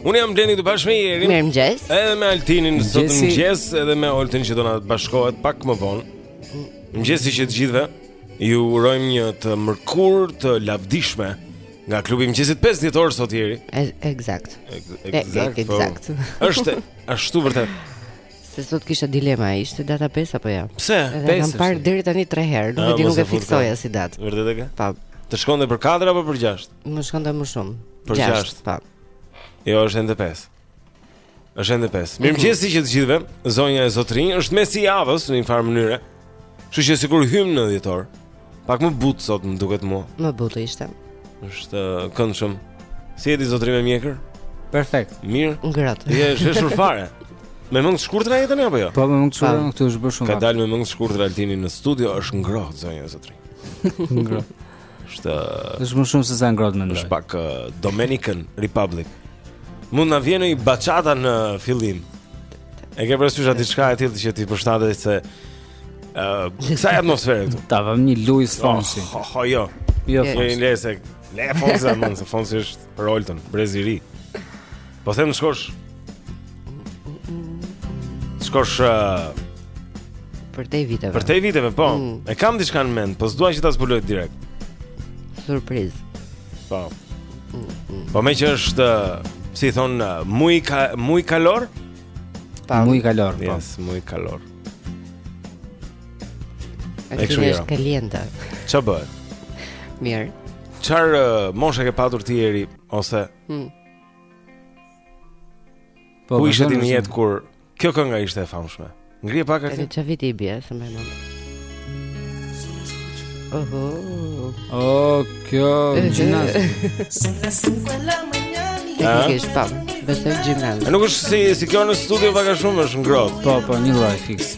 Unë jam Blendi së bashku me Jerin Mirë mëgjes Edhe me Altinin sot në mëgjes Edhe me Olten që do na bashkohet pak më vonë Mëngjesi që të gjithëve Ju urojmë një të mërkur të lavdishme Nga klubi i mëngjesit 5 dhjetor sot Jeri Exact Exact po. Exact është ashtu vërtet Se sot kisha dilema, ishte data 5 apo jo? Pse? Dhe e kam parë deri tani 3 herë, nuk e di nuk e fiksoja si datë. Vërtet e ke? Po. Të shkonte për 4 apo për 6? Më shkonte më shumë. Për 6. Po. Jo, është ende 5. Është ende 5. Mirëmëngjesi që të gjithëve, zonja e zotërinj, është mesi i javës në një farë mënyre. Kështu që sikur hymë në dhjetor, pak më butë sot më duket mua. Më butë ishte. është uh, këndshëm. Si je ti zotëri me mjekër? Perfekt. Mirë. Në gratë. Je zhveshur fare. Me mëngë të shkurtra je tani apo jo? Po, me mëngë të shkurtra, se këtu është bërë shumë. Ka dalë me mëngë të shkurtra Altini në studio, është ngrohtë, zonja e zotërinj. Ngrohtë. Është Është më shumë se sa ngrohtë mendoj. Është pak uh, Dominican Republic. Mund na vijë një bachata në fillim. E ke parasysh atë diçka e tillë që t'i përshtatet së uh, kësaj atmosfere këtu. Ta vëmë një Luis Fonsi. Oh, oh, oh, jo. Jo, jo Fonsi. Nëse le Fonsi mund të Fonsi është Për Oltën, brez i ri. Po them të shkosh. Shkosh uh, për te viteve. Për te viteve, po. Mm. E kam diçka në mend, po s'dua që ta zbuloj direkt. Surprizë. Po. Mm, mm. Po meqë është si thon muy ka, muy calor? Po, muy calor, po. Yes, muy calor. Ai është caliente. Ç'a bëhet? Mirë. Ça uh, moshe ke patur ti Jeri ose hmm. Po ku ishe ti në jetë kur kjo kënga ishte e famshme. Ngrije pak atë. Edhe ça viti i bie, s'e mbaj mend. Oho. Oh, kjo gjimnaz. Ja, ke stop. Besoj gjimnaz. Nuk është si si kjo në studio pak a shumë është ngrohtë. Po, po, një lloj fix.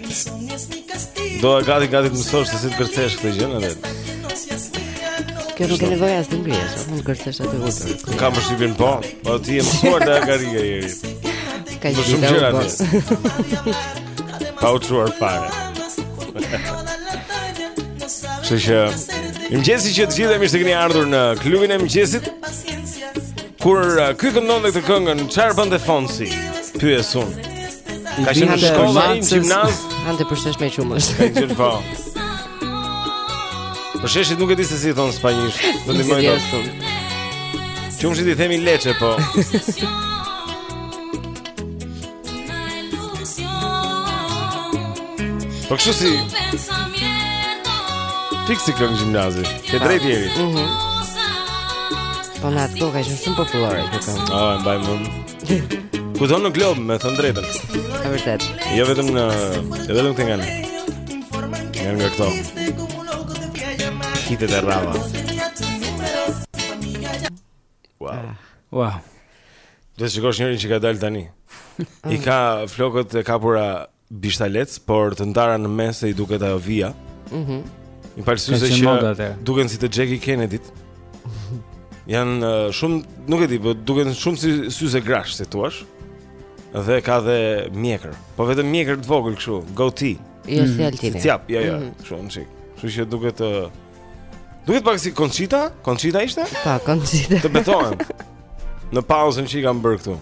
Do je gati gati të mësosh se si të kërcesh këtë gjë në vetë. Kjo nuk ke nevojë as të ngrihesh, mund të kërcesh atë votën. Kam përshtypjen po, po ti je mësuar nga karrigia Jeri. Ka shumë gjëra Pa u çuar fare. Kështu që mëngjesi që të gjithëve mirë se keni ardhur në klubin e mëngjesit Kur uh, ky këndonte këtë këngën, çfarë bënte Fonsi? Pyesun. Ka qenë në shkollë, në gjimnaz. Hante përshesh me qumësht. Gjithë po. Përsheshit nuk e di se si i thonë spanjisht. Do të mëjë dot. Qumështit i themi leçe po. Po kështu si Fiks si këngë gjimnazi Ke po. drejtë Jeri Mhm. Po në atë kohë ka qenë shumë popullore kjo këngë. Ah, e mbaj mend. Kush do në klub me thënë drejtën. A vërtet. Jo vetëm në, jo vetëm këngën. Janë nga këto. Kite të rrava. Wow. Ah. Wow. Do të shikosh njërin që ka dalë tani. I ka flokët e kapura Bishtalec, por të ndara në mes i duket ajo vija. Mhm. Me një palë syze që duken si të Jackie Kennedy. Janë uh, shumë, nuk e di, po duken shumë si syze grash, si thua. Dhe ka dhe mjekër. Po vetëm mjekër të vogël kështu, goatee. Jo mm -hmm. si Altini. Si cjap, jo, jo, mm -hmm. shumë çik. Kështu që duket të uh, Duket pak si Conchita? Conchita ishte? Pa, po, Conchita. Të betohem. Në pauzën që i kam bërë këtu.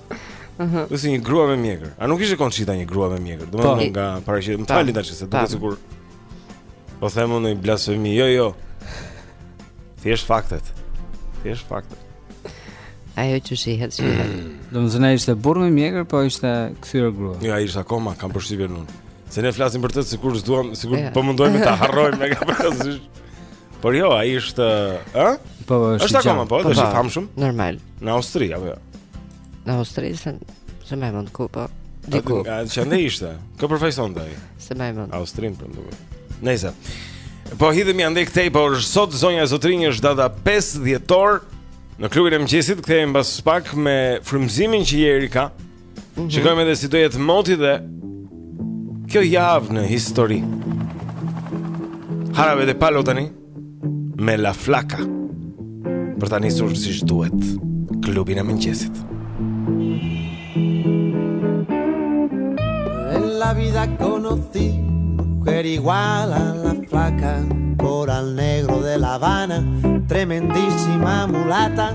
Mhm. Uh si një grua me mjekër. A nuk ishte Conchita një grua me mjekër? Domethënë po. nga paraqitja. Më po. falni tash se duket sikur po themi unë një blasfemi. Jo, jo. Thjesht faktet. Thjesht faktet. Ajo që shihet, shihet. Domethënë ai ishte burrë me mjekër, po ishte kthyer grua. Jo, ai ishte akoma, kam përshtypjen unë. Se ne flasim për të sikur s'duam, sikur po mundojmë ta harrojmë ke parasysh. Por jo, ai është, ë? Po, po është. Është akoma po, po është i po. famshëm. Normal. Në Austri apo jo? Në Austri se se më mund ku po. Diku. Ja, andej ishte. Kë përfaqësonte ai? Se më mund. Austrin për mua. Nëse. Po hidhemi andej këtej, por sot zonja e zotërinj është data 5 dhjetor në klubin e mëngjesit, kthehemi mbas pak me frymëzimin që Jeri ka. Mm -hmm. Shikojmë edhe si do jetë moti dhe kjo javë në histori. Jarabe de Palo tani me La Flaca. Për ta nisur siç duhet klubin e mëngjesit. En la vida conocí mujer igual a la flaca, coral negro de La Habana, tremendísima mulata.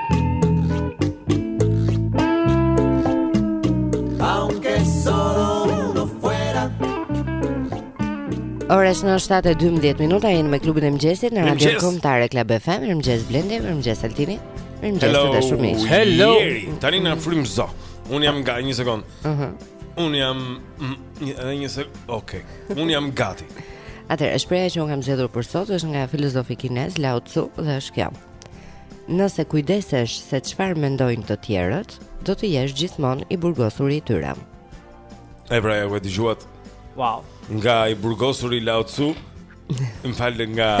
Ora shënon 7:12 minuta jemi me klubin e mëngjesit në Radio Kombëtare Club FM. Mirëmëngjes Blendi, mirëmëngjes Altini. Mirëmëngjes të dashur miq. Hello. Tani na frymzo. Un jam gati, një sekond. Ëh. Uh -huh. Un jam mm, një edhe një sekond. Okej. Okay. Un jam gati. Atëherë, shprehja që un kam zgjedhur për sot është nga filozofi kinez Lao Tzu dhe është kjo. Nëse kujdesesh se çfarë mendojnë të tjerët, do të jesh gjithmonë i burgosuri i tyre. E pra, e dëgjuat. Wow. Nga i burgosuri Lao Tzu, më fal nga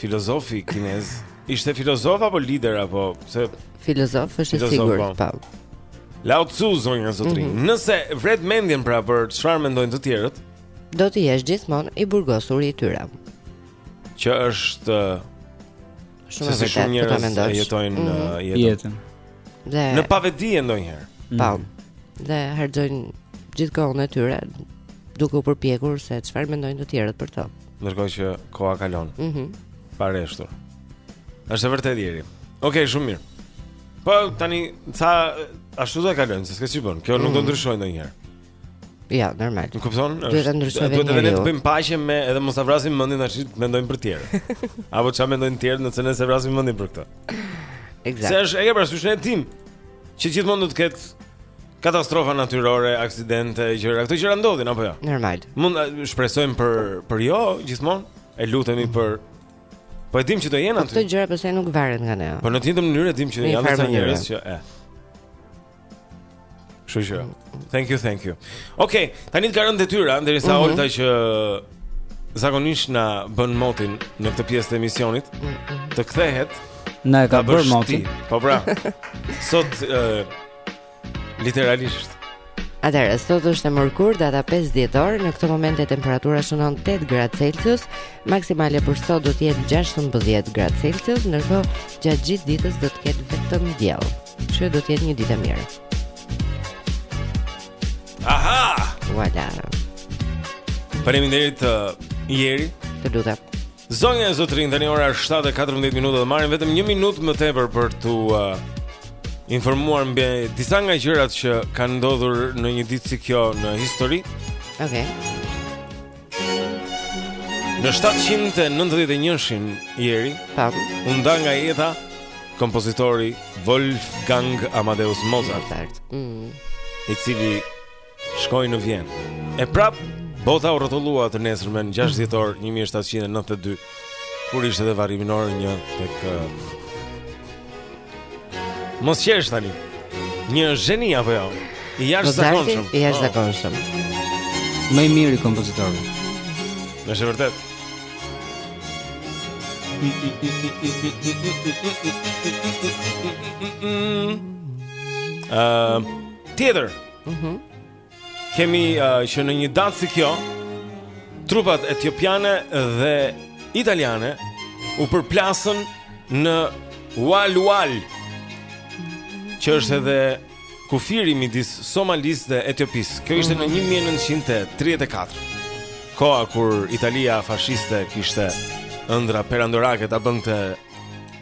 filozofi kinez. Ishte filozof apo lider apo se filozof është i sigurt po. po. Lao Tzu zonja zotërinj. Mm -hmm. Nëse vret mendjen pra për çfarë mendojnë të tjerët, do të jesh gjithmonë i burgosur i tyre. që është shumë se shumë njerëz jetojnë mm -hmm. jetën. jetën. Dhe në pavetëdije ndonjëherë. Mm. Po. Dhe harxojnë gjithë kohën e tyre duke u përpjekur se çfarë mendojnë të tjerët për to. Ndërkohë që koha kalon. Mhm. Mm pa reshtur. Është e vërtetë, Jeri. Okej, okay, shumë mirë. Po tani sa ashtu do e kalojmë, se s'ke ç'i bën. Kjo mm. nuk do mhm. ndryshojë ndonjëherë. Ja, normal. Nuk kupton? Duhet të ndryshojë vetë. Duhet të vetë të bëjmë paqe me edhe mos ta vrasim mendjen ça mendojmë për të tjerët. Apo çfarë mendojnë të tjerët nëse ne s'e vrasim mendjen për këtë? Eksakt. Se është e ke parasysh ne e dimë që gjithmonë do të ketë katastrofa natyrore, aksidente, gjëra, këto gjëra ndodhin apo jo? Ja? Normal. Mund shpresojmë për për jo gjithmonë, e lutemi për Po e dimë që do jenë po aty. Këto gjëra se nuk varet nga ne. Po në të njëjtën mënyrë e dimë që janë disa njerëz që e. Kështu që, thank you, thank you. Okej, okay, tani të ka rënë detyra, derisa mm -hmm. Olta që zakonisht na bën motin në këtë pjesë të emisionit, të kthehet, na e ka bërë motin. Po pra, sot, uh, literalisht. Atëherë, sot është e mërkurë, data 5 dhjetor, në këto momente temperatura shënon 8 gradë Celsius, maksimale për sot do të jetë 16 gradë Celsius, ndërkohë gjatë gjithë ditës do të ketë vetëm diell. Që do të jetë një ditë e mirë. Aha! Voilà. Faleminderit uh, Jeri. Të lutem. Zonja e zotërinj, tani ora 7:14 minuta dhe marrim vetëm 1 minutë më tepër për t'u uh, informuar mbi disa nga gjërat që kanë ndodhur në një ditë si kjo në histori. Okej. Okay. Në 1791-shin Jeri, Tam. u nda nga jeta kompozitori Wolfgang Amadeus Mozart, Mozart. Mm. i cili shkoi në Vjenë. E prapë bota u rrotullua të nesërmen 6 dhjetor 1792, kur ishte dhe varrimi në orën 1 tek eh, Mos qesh tani. Një zheni apo jo? I jashtë po, zakonshëm. I jashtë po. zakonshëm. Më i miri kompozitori. Është e vërtetë. Uh, tjetër. Mhm. Uh Kemi uh, që në një datë si kjo, trupat etiopiane dhe italiane u përplasën në Wal Wal, që është edhe kufiri midis Somalisë dhe Etiopisë. Kjo ishte në 1934. Mhm. Koha kur Italia fashiste kishte ëndrra perandorake ta bënte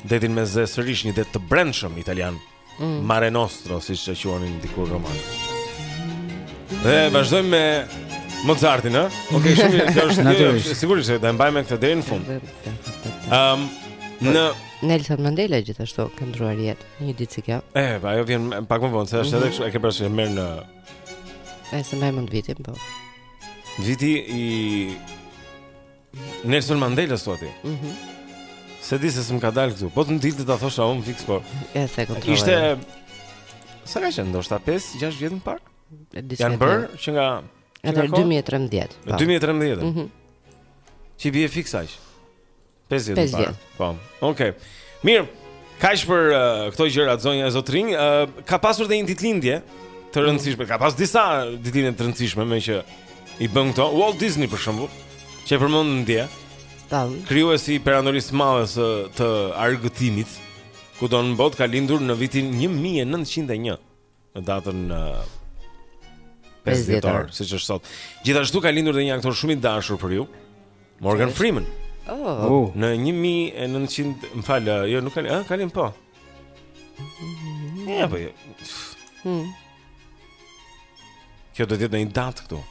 Detin Mesdhe sërish një det të brendshëm italian. Mm. Mare Nostro, siç e quanin dikur romakët Dhe vazhdojmë me Mozartin, ha? Ok, shumë mirë, kjo është një, sigurisht, se do e mbajmë këtë deri në fund um, Në... Nelson Mandela gjithashtu ka ndërruar jetë, një ditë si kjo E, po, ajo vjen pak më vonë, se është edhe kështu, e ke parasysh merr në... E, s'e mbaj mend vitin, po Viti i... Nelson Mandela thua ti. Mhm. Mm s'e di pse s'm ka dalë këtu. Po të dilte ta thosha unë fiks po. E ta kontrolloj. Ishte Sa ka qenë ndoshta 5-6 vjet më parë? Janë bërë që nga Në 2013. Në 2013. Mhm. Që i bie fiks aq. 5 vjet. 5 vjet. Po. Okej. Okay. Mirë. Kaq për uh, këto gjëra zonja e zotërinj, uh, ka pasur dhe një ditëlindje të rëndësishme. Ka pas disa ditëlindje të rëndësishme meqë i bën këto. Walt Disney për shembull, që e përmendëm dje. Tam. Krijuesi i perandorisë madhe së të argëtimit, kudo në botë ka lindur në vitin 1901. në datën 5 dhjetor, siç është sot. Gjithashtu ka lindur dhe një aktor shumë i dashur për ju, Morgan Freeman. Oh. Në 1900, më fal, jo nuk kanë, ëh, kanë po. Ja, po. Jo. Hmm. Kjo do të jetë në një datë këtu.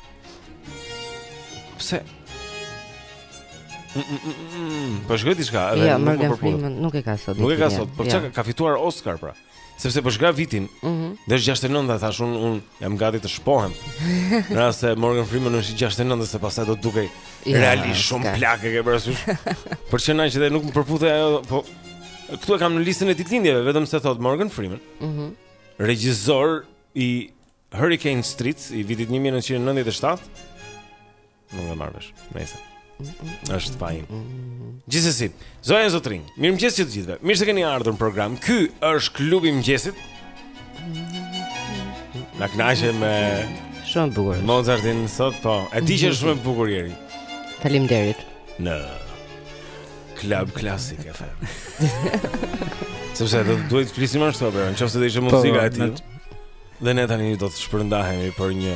Pse? Mm, mm, mm, mm, mm. Po shikoj diçka, edhe ja, nuk po përputhet. Nuk e ka sot. Nuk e ka sot, por çka ja. ka fituar Oscar pra. Sepse po shikoja vitin. Mhm. Mm Dhe 69 thashë unë unë jam gati të shpohem. Në rast se Morgan Freeman është 69 se pastaj do të dukej ja, realisht shumë plak e ke parasysh. Por prandaj që dhe nuk më përputhej ajo, po këtu e kam në listën e ditëlindjeve, vetëm se thotë Morgan Freeman. Mhm. Mm Regjisor i Hurricane Streets i vitit 1997. Nuk e marr vesh. Nuk është faji im. Gjithsesi, zonja e zotërinj, mirëmëngjes të gjithëve. Mirë se keni ardhur në program. Ky është klubi i mëngjesit. Na kënaqe me shumë bukur. Mozartin sot po. E di që është shumë e bukur Jeri. Faleminderit. Në Club Classic FM. Sepse do të duhet të flisim ashtu apo, nëse do të ishte po, muzika e tij. Dhe ne tani do të shpërndahemi për një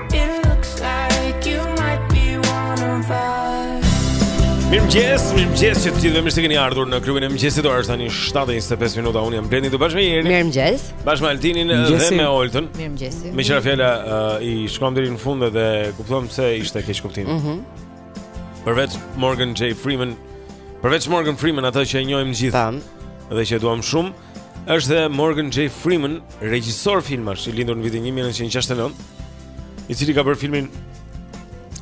Mirëmëngjes, mirëmëngjes të gjithëve dhe mirë se keni ardhur në klubin e mëngjesit Ora është tani 7.25 minuta, unë jam Blendi së bashku me Jerin Mirëmëngjes Bashkë me Altinin dhe me Oltën Mirëmëngjesi Meqë ra fjala uh, i shkuam deri në fund dhe kuptuam se ishte keqkuptim mm -hmm. Përveç Morgan J. Freeman Përveç Morgan Freeman atë që e njohim të gjithë Tam. Dhe që e duham shumë është dhe Morgan J. Freeman, regjisor filmash i lindur në vitin 1969, i cili ka bërë filmin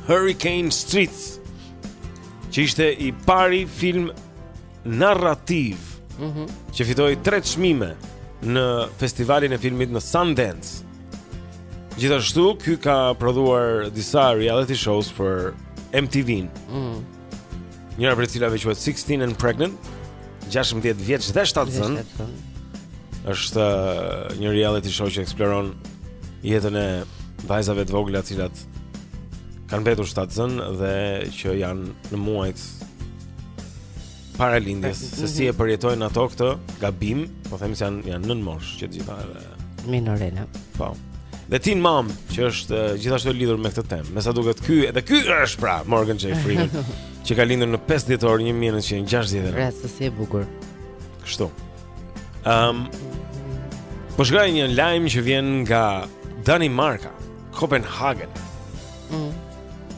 Hurricane Streets, që ishte i pari film narrativ mm -hmm. që fitoi 3 çmime në festivalin e filmit në Sundance. Gjithashtu, ky ka prodhuar disa reality shows për MTV-n. Mm -hmm. Njëra prej cilave quhet 16 and Pregnant, 16 vjeç dhe shtatzënë. Është uh, një reality show që eksploron jetën e vajzave të vogla të cilat kanë mbetur shtatzënë dhe që janë në muajt para lindjes, se si e mhm. përjetojnë ato këtë gabim, po them se janë janë nën moshë që të gjitha edhe Minorena. Po. Dhe Teen Mom, që është uh, gjithashtu lidhur me këtë temë. Me sa duket ky, edhe ky është pra Morgan J. Freeman, që ka lindur në 5 dhjetor 1960. Rastësi e bukur. Kështu. Ehm um, Po shkoj te një lajm që vjen nga Danimarka, Kopenhagen. Mm.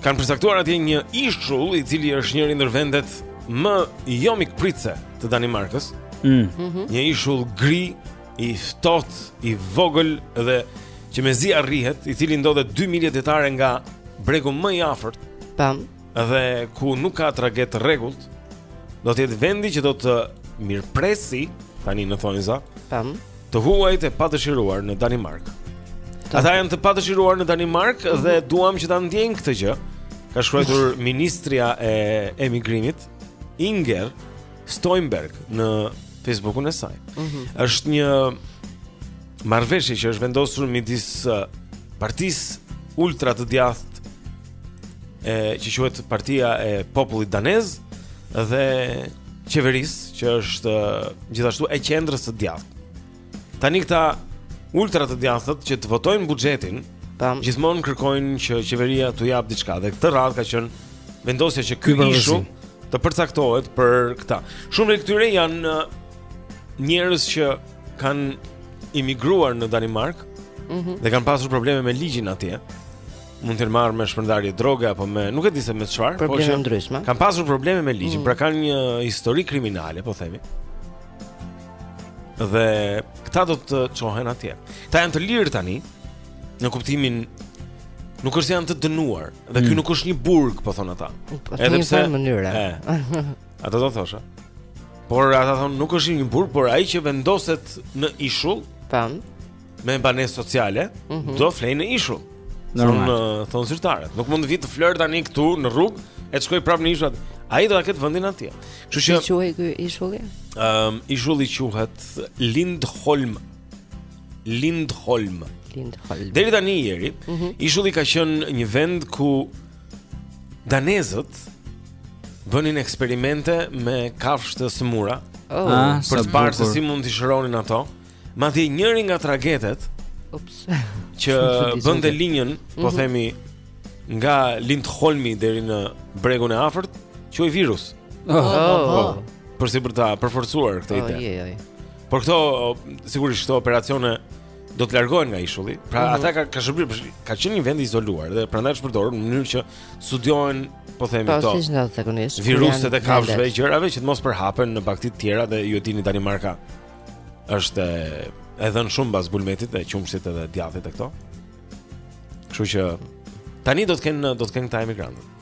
Kan përcaktuar atje një ishull i cili është njëri ndër vendet më jo mikpritëse të Danimarkës. Mm. Mm -hmm. Një ishull gri i ftohtë, i vogël dhe që mezi arrihet, i cili ndodhet 2 milje detare nga bregu më i afërt. Tam. Dhe ku nuk ka traget të rregullt, do të jetë vendi që do të mirëpresë tani në thonjëza. Tam. Të huajt e padëshiruar në Danimarkë. Ata janë të padëshiruar në Danimarkë mm -hmm. dhe duam që ta ndjejnë këtë gjë. Ka shkruar ministrja e emigrimit Inger Støjberg në Facebookun e saj. Mm -hmm. Është një marrëveshje që është vendosur midis uh, partisë ultra të djathtë që quhet Partia e Popullit Danez dhe qeverisë që është uh, gjithashtu e qendrës së djathtë. Tani këta ultra të djathtët që të votojnë buxhetin, tam gjithmonë kërkojnë që qeveria t'u japë diçka dhe këtë radhë ka qenë vendosja që ky ishull të përcaktohet për këta. Shumë prej këtyre janë uh, njerëz që kanë imigruar në Danimarkë mm -hmm. dhe kanë pasur probleme me ligjin atje. Mund të jenë marrë me shpërndarje droge apo me, nuk e di se me çfarë, por që ndryshme. Kanë pasur probleme me ligjin, mm -hmm. pra kanë një histori kriminale, po themi. Dhe këta do të çohen atje. Këta janë të lirë tani në kuptimin nuk është janë të dënuar dhe mm. ky nuk është një burg, po thonë ata. Po, Edhe pse në mënyrë. Ata do thosha. Por ata thonë nuk është një burg, por ai që vendoset në ishull, tan, me banesë sociale, mm -hmm. do flejë në ishull. Normal. Thonë thon zyrtarët. Nuk mund të vijë të flerë tani këtu në rrugë e të shkojë prapë në ishull. Ai do ta ketë vendin atje. Kështu që Si quhej ky ishulli? Ëm um, ishulli quhet Lindholm. Lindholm. Lindholm. Deri tani, Eri, mm -hmm. ishulli ka qenë një vend ku danezët bënin eksperimente me kafshë të sëmura. Oh, ah, për të parë se si mund t'i shëronin ato. Madje njëri nga tragetet Ups. që bënte linjën, po mhm. themi nga Lindholmi deri në bregun e afërt, quhej virus. Oh, oh, oh. oh. Për si për ta përforcuar këtë ide. Oh, Por këto sigurisht këto operacione do të largohen nga ishulli. Pra mm -hmm. ata ka ka shërbyer, ka qenë një vend i izoluar dhe prandaj është përdorur në mënyrë që të studiohen, po themi këto. Po siç ndodh zakonisht. Viruset e kafshëve e gjërave që të mos përhapen në bagëti të tjera dhe ju e dini Danimarka. është e dhënë shumë mbas bulmetit dhe qumshtit edhe djathit e këto. Kështu që tani do të kenë do të kenë këta emigrantët.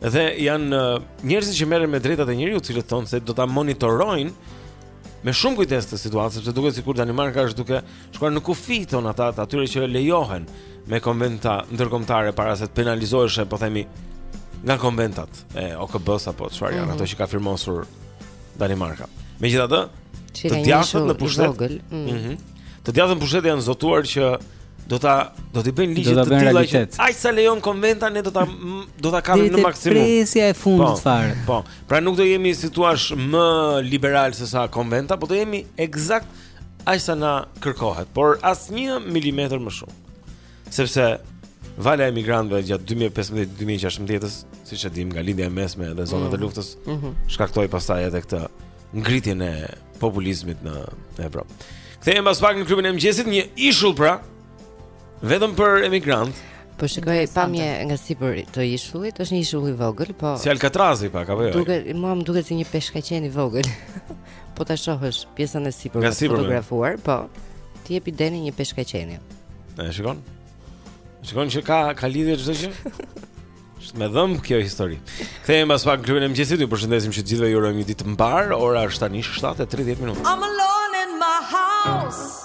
Dhe janë uh, njerëzit që merren me të drejtat e njeriut, të cilët thonë se do ta monitorojnë me shumë kujdes këtë situatë, sepse duket sikur Danimarka është duke shkuar në kufijtë, në ata të atyre që lejohen me konventa ndërkombëtare para se të penalizohesh, po themi, nga konventat e OKB-s apo çfarë janë mm -hmm. ato që ka firmosur Danimarka. Megjithatë, të djathtët në pushtet. Mm. Mhm. Të djathtët në pushtet janë zotuar që do ta do t'i bëjnë ligje të tilla që aq sa lejon konventa ne do ta do ta kapim në maksimum. Presja e fundit po, fare. Po. Pra nuk do jemi si të thuash më liberalë se sa konventa, por do jemi ekzakt aq sa na kërkohet, por asnjë milimetër më shumë. Sepse vala e emigrantëve gjatë 2015-2016-s, siç e dimë nga lindja e mesme dhe zonat e mhm. luftës, mhm. shkaktoi pastaj edhe këtë ngritjen e populizmit në Evropë. Kthehemi pas pak në klubin e mëngjesit, një ishull pra vetëm për emigrantë. Po shikoja pamje nga sipër të ishullit, është një ishull i vogël, po Si Alcatrazi pak apo jo? Duket, mua më duket si një peshkaqen i vogël. Po ta shohësh pjesën e sipër të fotografuar, po. Të jep idenë e një peshkaqeni. E shikon? Shikon që ka ka lidhje çdo gjë? Është me dhëmbë kjo histori. Kthehemi pas pak në klubin e mëngjesit, ju përshëndesim të gjithëve ju urojmë një ditë të mbarë. Ora është tani 7:30 minuta. I'm alone in my house.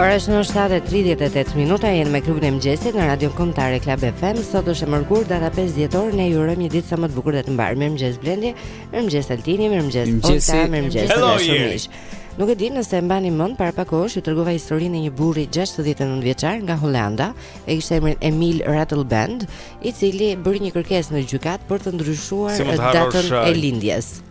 Ora shënon 7:38 minuta jemi me klubin e mëngjesit në Radion Kombëtare Club FM. Sot është e mërkurë data 5 dhjetor, ne ju urojmë një ditë sa më të bukur dhe të mbarë. Mirëmëngjes Blendi, mirëmëngjes Altini, mirëmëngjes Ota, mirëmëngjes Shëndesh. Nuk e di nëse e mbani mend para pak kohësh ju tregova historinë e një burri 69 vjeçar nga Holanda, e kishte emrin Emil Ratelband, i cili bëri një kërkesë në gjykatë për të ndryshuar datën e lindjes.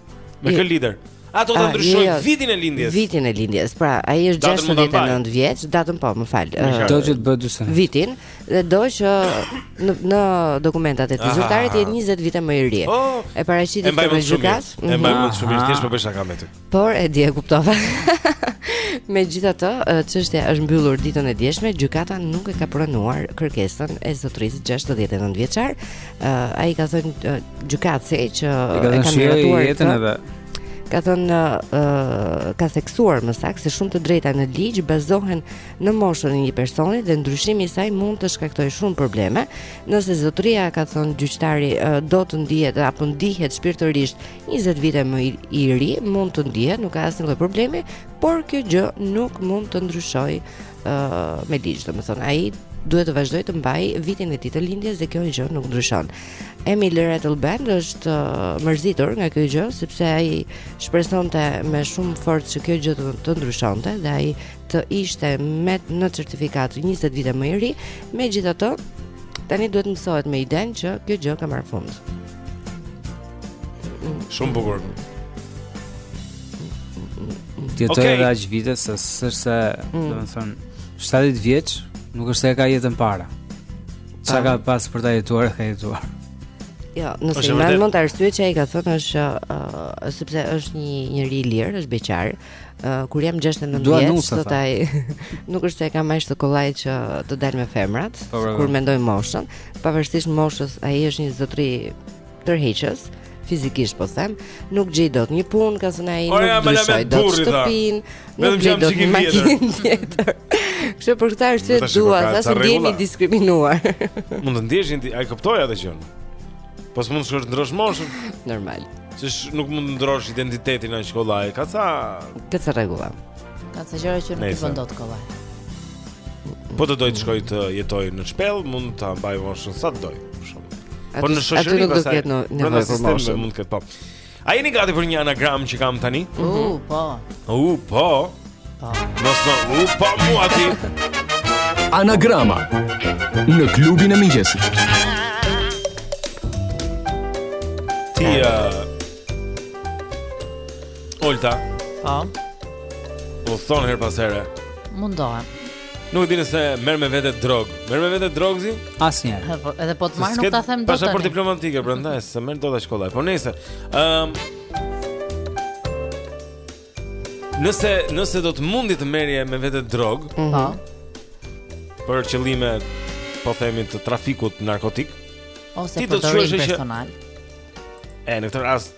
Me kë lider? A do të ndryshoj jo, vitin e lindjes? Vitin e lindjes. Pra, ai është 69 vjeç, datën po, më fal. Do që të bëhet 40. Vitin dhe do që në, në dokumentat e tij zyrtare të jetë 20 vite më i ri. Oh, e paraqiti në gjykatë. E mbaj më shumë, mhm. thjesht po bëj shaka me ty. Por e di e kuptova. Megjithatë, çështja është mbyllur ditën e djeshme, gjykata nuk e ka pranuar kërkesën e zotërisë 69 vjeçar, Uh, ai ka thënë uh, gjykatësi që e ka shëruar jetën edhe ka thënë uh, ka theksuar më saktë se shumë të drejta në ligj bazohen në moshën e një personi dhe ndryshimi i saj mund të shkaktojë shumë probleme. Nëse zotëria ka thënë gjyqtari uh, do të ndihet apo ndihet shpirtërisht 20 vite më i, i ri, mund të ndihet, nuk ka asnjë lloj problemi, por kjo gjë nuk mund të ndryshojë uh, me ligj, domethënë ai duhet të vazhdoj të mbaj vitin e tij të lindjes dhe kjo gjë nuk ndryshon. Emil Ratelband është uh, mërzitur nga kjo gjë sepse ai shpresonte me shumë forcë që kjo gjë të, të ndryshonte dhe ai të ishte me në certifikatë 20 vite më i ri, megjithatë tani duhet të mësohet me idenë që kjo gjë ka marrë fund. Shumë bukur. Të jetojë okay. edhe aq vite se s'është se, mm. domethënë, 70 vjeç, nuk është se ka jetën para. Ça ka pas për ta jetuar, e ka jetuar. Jo, nëse i mund të arsye që ai ka thënë është uh, sepse është një njeri i lirë, është beqar. kur jam 69 vjeç thotë ai nuk është se e kam ashtu kollaj që të dal me femrat po, po, po. kur mësojnë moshën pavarësisht moshës ai është një zotri tërheqës fizikisht po them, nuk gjej dot një punë, ka thënë ai, nuk ja, ndryshoj dot shtëpinë, nuk gjej dot një makinë tjetër. Kështu për këtë arsye dua, sa të ndihem i diskriminuar. Mund të ndiheni, e kuptoj atë gjë. Po s'mund të shkosh ndrosh moshën. Normal. Se nuk mund të ndrosh identitetin aq kollaj ka ca Ka ca rregulla. Ka ca gjëra që nuk i bën dot kollaj. Po të dojë të shkoj të jetoj në shpellë, mund ta mbaj moshën sa të dojë. Po në shoqëri pastaj. Aty nuk do të ketë nevojë për moshën. Mund të ketë po. A jeni gati për një anagram që kam tani? U, uh, mhm. po. U, uh, po. Po. Mos më u uh, po mua ti. Anagrama në klubin e mëngjesit. Ti ja, Olta. Po. Fluturon herë pas here. Mundohem. Nuk e di nëse merr me vete drogë. Merr me vete drogë ti? Asnjëherë. Po, edhe po të marr nuk ta them dot. Pasaportë diplomatike prandaj s'e merr dot aq kollaj. Po nëse ëm ehm, Nëse nëse do të mundje të merrje me vete drogë, po. Mm -hmm. Për qëllime po themi të trafikut narkotik. Ose përdorim personal. E në këtë rast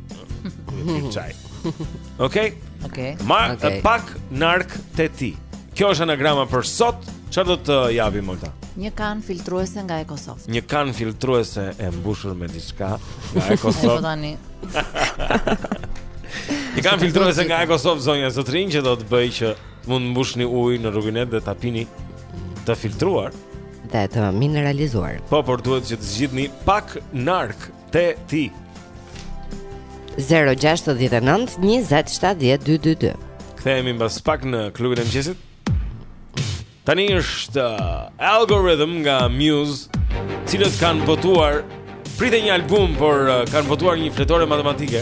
Një çaj. Okej. Okej. Ma okay. pak nark te ti. Kjo është anagrama për sot. Çfarë do të japim më këta? Një kanë filtruese nga EcoSoft. Një kanë filtruese e mbushur me diçka nga EcoSoft. Po tani. Një kanë filtruese nga EcoSoft zonja zotërinj që do të bëjë që të mund të mbushni ujë në rubinet dhe ta pini të filtruar dhe të mineralizuar. Po, por duhet që të zgjidhni pak nark Te ti. 069 20 70 222. Kthehemi mbas pak në klubin e mëngjesit. Tani është uh, Algorithm nga Muse, cilët kanë botuar prit jo një album, por uh, kanë botuar një fletore matematike.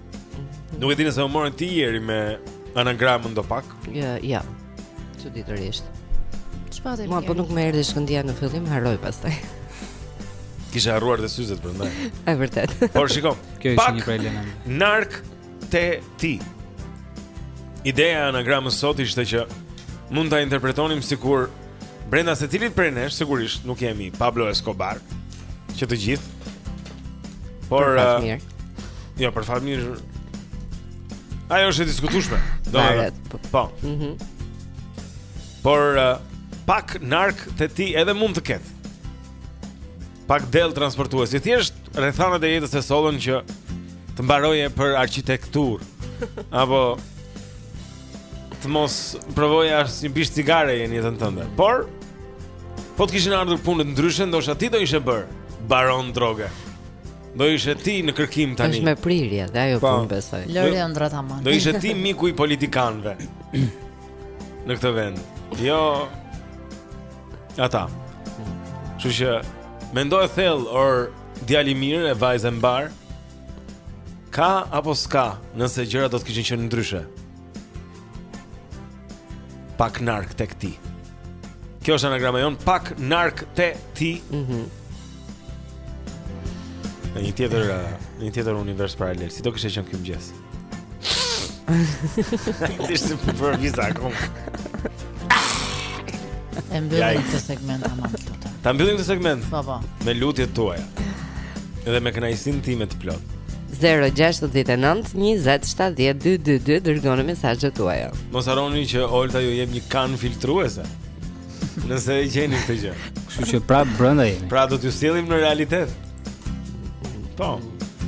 Nuk e di nëse u more ti Eri me anagramën ndopak. Ja, ja. Çuditërisht. Çfarë? Mua po nuk më erdhi shkëndija në fillim, harroje pastaj. Kisha harruar dhe syzet prandaj. Është vërtet. Por shiko. Kjo është një problem. Nark te ti. Ideja e anagramës sot ishte që mund ta interpretonim sikur brenda secilit prej nesh sigurisht nuk jemi Pablo Escobar që të gjithë Por për fat mirë. Jo, për fat mirë. Ajo është e diskutueshme. Do të po. po. Mhm. Por uh, pak nark te ti edhe mund të ketë. Pak del transportues. Ti thjesht rrethanat e jetës e sollën që të mbaroje për arkitekturë apo të mos provoje asnjë bisht cigare në jetën tënde. Por po të kishin ardhur punët ndryshe, ndoshta ti do ishe bërë baron droge. Do ishe ti në kërkim tani. Është me prirje dhe ajo punë besoj. Lëri ëndrrat aman. Do ishe ti miku i politikanëve. Në këtë vend. Jo ata. Kështu që mendoje thellë or djalë i mirë e vajzë e mbarë. Ka apo s'ka, nëse gjërat do të kishin qenë ndryshe. Pak nark tek ti. Kjo është anagrama jonë, pak nark te ti. Mhm. Mm në një tjetër, në një tjetër univers paralel, si do kishte qenë ky mëngjes? Ti s'i vë për viza akoma. E mbyllim këtë segment tamam këtu. Ta mbyllim këtë segment. Po po. Me lutjet tuaja. Edhe me kënaqësinë time të plot. 069 20 70 222 Dërgoni mesazhet tuaja Mos harroni që Olta ju jep një kanë filtruese Nëse e gjeni këtë gjë Kështu që prapë brenda jemi Pra do t'ju sjellim në realitet Po.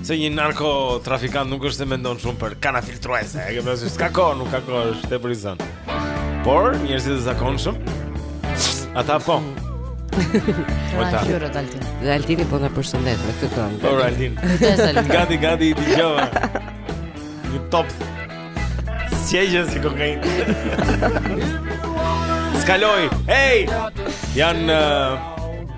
Se një narko trafikant nuk është se mendon shumë për kana filtruese, e ke parasysh, s'ka kohë, nuk ka kohë, është tepër i zënë. Por, njerëzit e zakonshëm, ata po. Ojta. Dhe Altini po na përshëndet me këtë këngë. Po, Altin. Gati, gati, i dëgjova. Një top. Sjegjën si kokain. Skaloj, hej! Janë... Uh,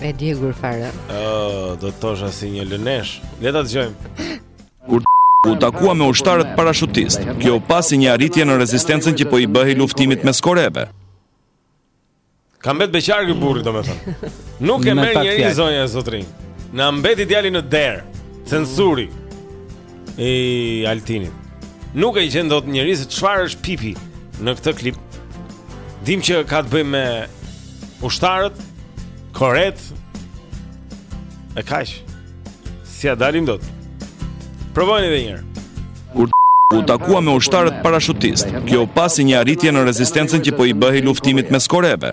E djegur fare. Ëh, oh, do të thosha si një llënesh. Le ta dëgjojmë. Kur u takua me ushtarët parashutist, kjo u pa si një arritje në rezistencën që po i bëhej luftimit mes Koreve. Ka mbet beqar ky burri domethënë. Nuk e merr njeri zonja e zotërinj. Na mbeti djali në derë. Censuri. i Altinit. Nuk e gjen dot njeri se çfarë është pipi në këtë klip. Dim që ka të bëjmë me ushtarët, Koretë e kaq. S'ia dalim dot. Provojeni edhe një herë. Kur u takua me ushtarët parashutistë, kjo u pa si një arritje në rezistencën që po i bëhej luftimit mes Koreve.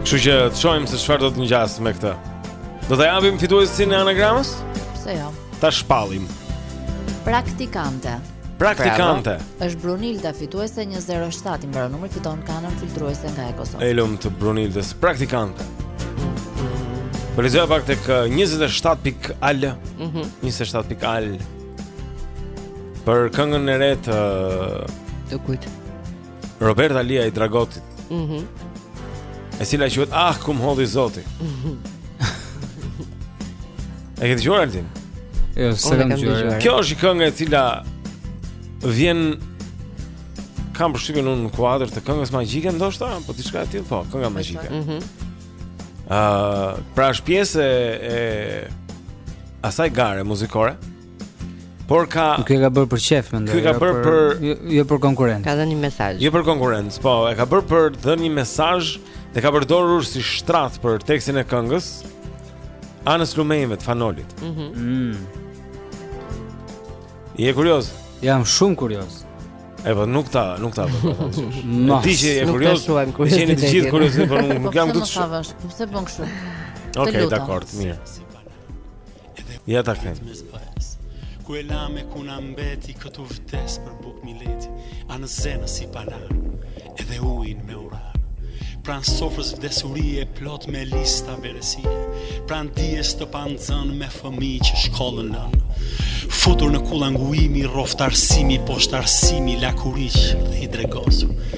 Kështu që të shohim se çfarë do të ngjasë me këtë. Do ta japim fituesin e anagramës? Pse jo? Ta shpallim. Praktikante. Praktikante. Është Brunilda fituese 107 i mbaron numri fiton kanën filtruese nga Ekosoft. I lumtë Brunildës praktikante. Po lexoja pak tek 27.al mm -hmm. 27.al Për këngën e re të Të kujt Robert Alia i Dragotit. Mhm. Mm e cila quhet Ah ku m'hodhi zoti. Mhm. e ke dëgjuar Altin? Jo, s'e kam dëgjuar. Kjo është një këngë e cila vjen kam përshtypjen unë në kuadër të Këngës Magjike ndoshta, apo diçka e tillë, po, Kënga Magjike. Mhm. Mm Ëh, uh, pra është pjesë e asaj gare muzikore. Por ka Nuk e ka bërë për qejf mendoj. E ka jo bërë për jo, jo për konkurrencë. Ka dhënë një mesazh. Jo për konkurrencë, po e ka bërë për të dhënë një mesazh dhe ka përdorur si shtrat për tekstin e këngës Anës Lumenjve të Fan Nolit. Mhm. Mm mm. Je kurioz? Jam shumë kurioz. E po nuk ta, nuk ta vë. Po, po, po, ti që je kurioz, jeni të gjithë kurioz, por nuk jam këtu. Pse bën kështu? Okej, dakor, mirë. Ja ta kemi. Ku e lamë ku na mbeti këtu vdes për bukë mileti, anë e zënë si pa larë, edhe ujin me orar. Pranë sofrës vdesurie plot me lista veresie, pranë dijes të panxënë me fëmijë që shkollën lënë. Futur në kulla ngujimi, rroftë arsimi, poshtë arsimi, lakuriq dhe i drobitur.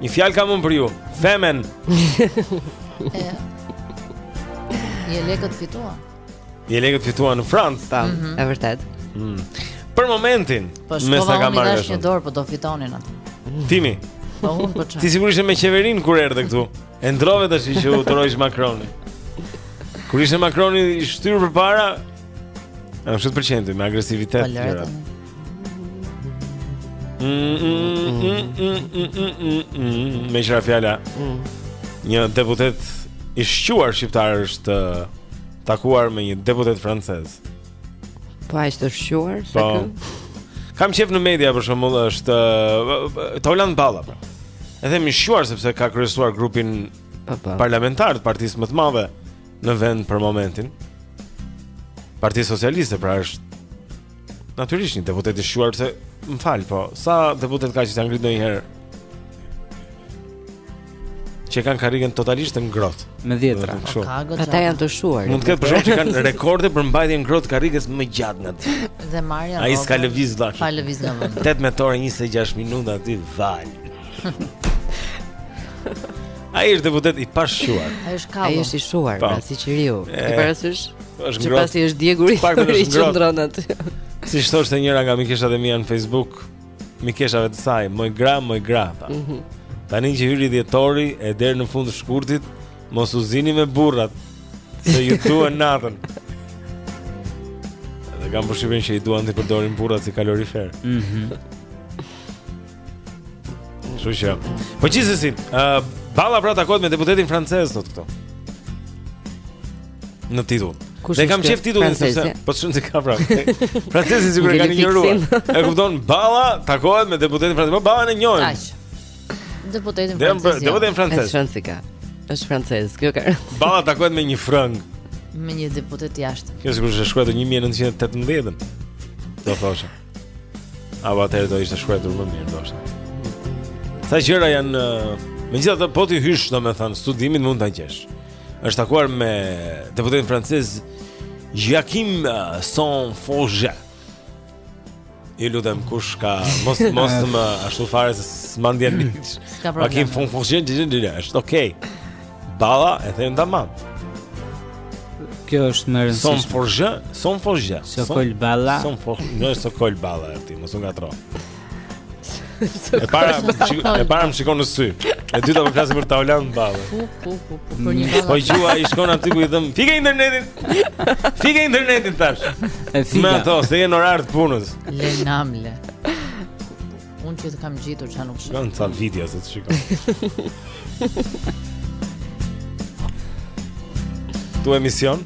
Një fjalë kam unë për ju. Femen. Jelekët fituan. Je lekët fituan në Francë. Po, mm -hmm. e vërtetë. Mm. Për momentin, po, me sa kam marrë. Po, shkova unë po do fitonin atë. Ti. Po unë po çaj. Ti sigurisht je me qeverinë kur erdhe këtu. E ndrove tash që iu ture Macronin. Kur ishte Macroni i shtyrë përpara, është 100% me agresivitet. Po, Meqë ra fjala Një deputet i shquar shqiptar është Takuar me një deputet francez Po ai është shquar Po Kam qef në media për shembull është Taulant Balla pra. E them i shquar sepse ka kryesuar grupin po, po. Parlamentar të partisë më të madhe Në vend për momentin Partisë Socialiste pra është Natyrisht një deputet i shquar se më fal, po sa deputet ka që janë ngrit ndonjëherë që kanë karrigen totalisht të ngrohtë. Me dhjetra. Po, Ata janë të shuar. Mund të ketë përshkruar që kanë rekorde për mbajtjen ngrohtë karriges më gjatë nga ti. Dhe Maria. Ai s'ka lëviz fare. Pa lëviz nga vendi. 8 metore 26 minuta aty. Ai është deputet i pashquar. Ai është kallë. Ai është i shuar, pra si qiriu. E parasysh? Është ngrohtë. Sepse është djegur i gjori që qëndron aty. Siç thoshte njëra nga mikeshat e mia në Facebook, mikeshave të saj, moj gra, moj gra. Ëh. Mm -hmm. Tani që hyri dhjetori e deri në fund të shkurtit, mos u zini me burrat se ju duhen natën. Dhe kam përshtypjen që i duan t'i përdorin burrat si kalorifer. Mhm. Mm Kështu që. Po gjithsesi, ë uh, Balla pra takohet me deputetin francez sot këtu. Në titull. Unë e kam qef titullin sepse po shumë se ka pra. Francezi sigurisht e kanë injoruar. E kupton Balla takohet me deputetin francez. Po Balla e njohim. Aq. Deputetin francez. Jo. Deputetin francez. Francika. Është francez. Kjo ka. Balla takohet me një frëng. Me një deputet jashtë. Kjo sigurisht është shkruar në 1918. Do thosha. Atëherë do ishte shkruar më mirë ndoshta. Sa gjëra janë megjithatë po t'i hysh domethën studimit mund ta gjesh. Është takuar me deputetin francez Joachim Son-Forget. Ju lutem kush ka mos mos më ashtu fare se s'mandjen. Ka problem. Joachim Son-Forget, është okay. Balla e them tamam. Kjo është më e rëndësishme. Son-Forget, Son-Forget. Sokol Balla. Son-Forget, jo Sokol Balla ti, mos u ngatro. E para, e para më shikon në sy. E dyta po flasim për Taulant Balla. Po, po, po, po, për një balla. Po gjuha shkon aty ku dhemb, "Fike internetin." Fike internetin tash. E fika. Me ato, se jemi në orar të punës. Le namle. Unë që të kam gjetur që nuk shikon. Shikon ca video se të shikon. Këtu emision?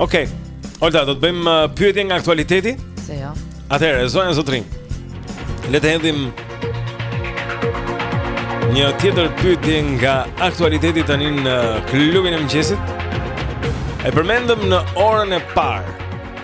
Okej. Okay. Olta, do të bëjmë uh, pyetje nga aktualiteti? Se jo. Atëherë, zonja e zotërinj. Le të hedhim një tjetër pyetje nga aktualiteti tani në klubin e mëngjesit. E përmendëm në orën e parë.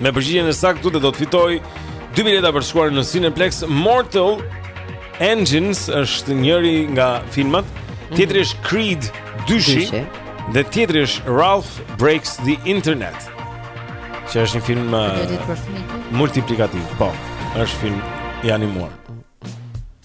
Me përgjigjen e saktë këtu do të fitojë dy bileta për të shkuar në Cineplex. Mortal Engines është njëri nga filmat. Mhm. Tjetri është Creed 2 dhe tjetri është Ralph Breaks the Internet. Që është një film uh, multiplikativ, po. Është film i animuar.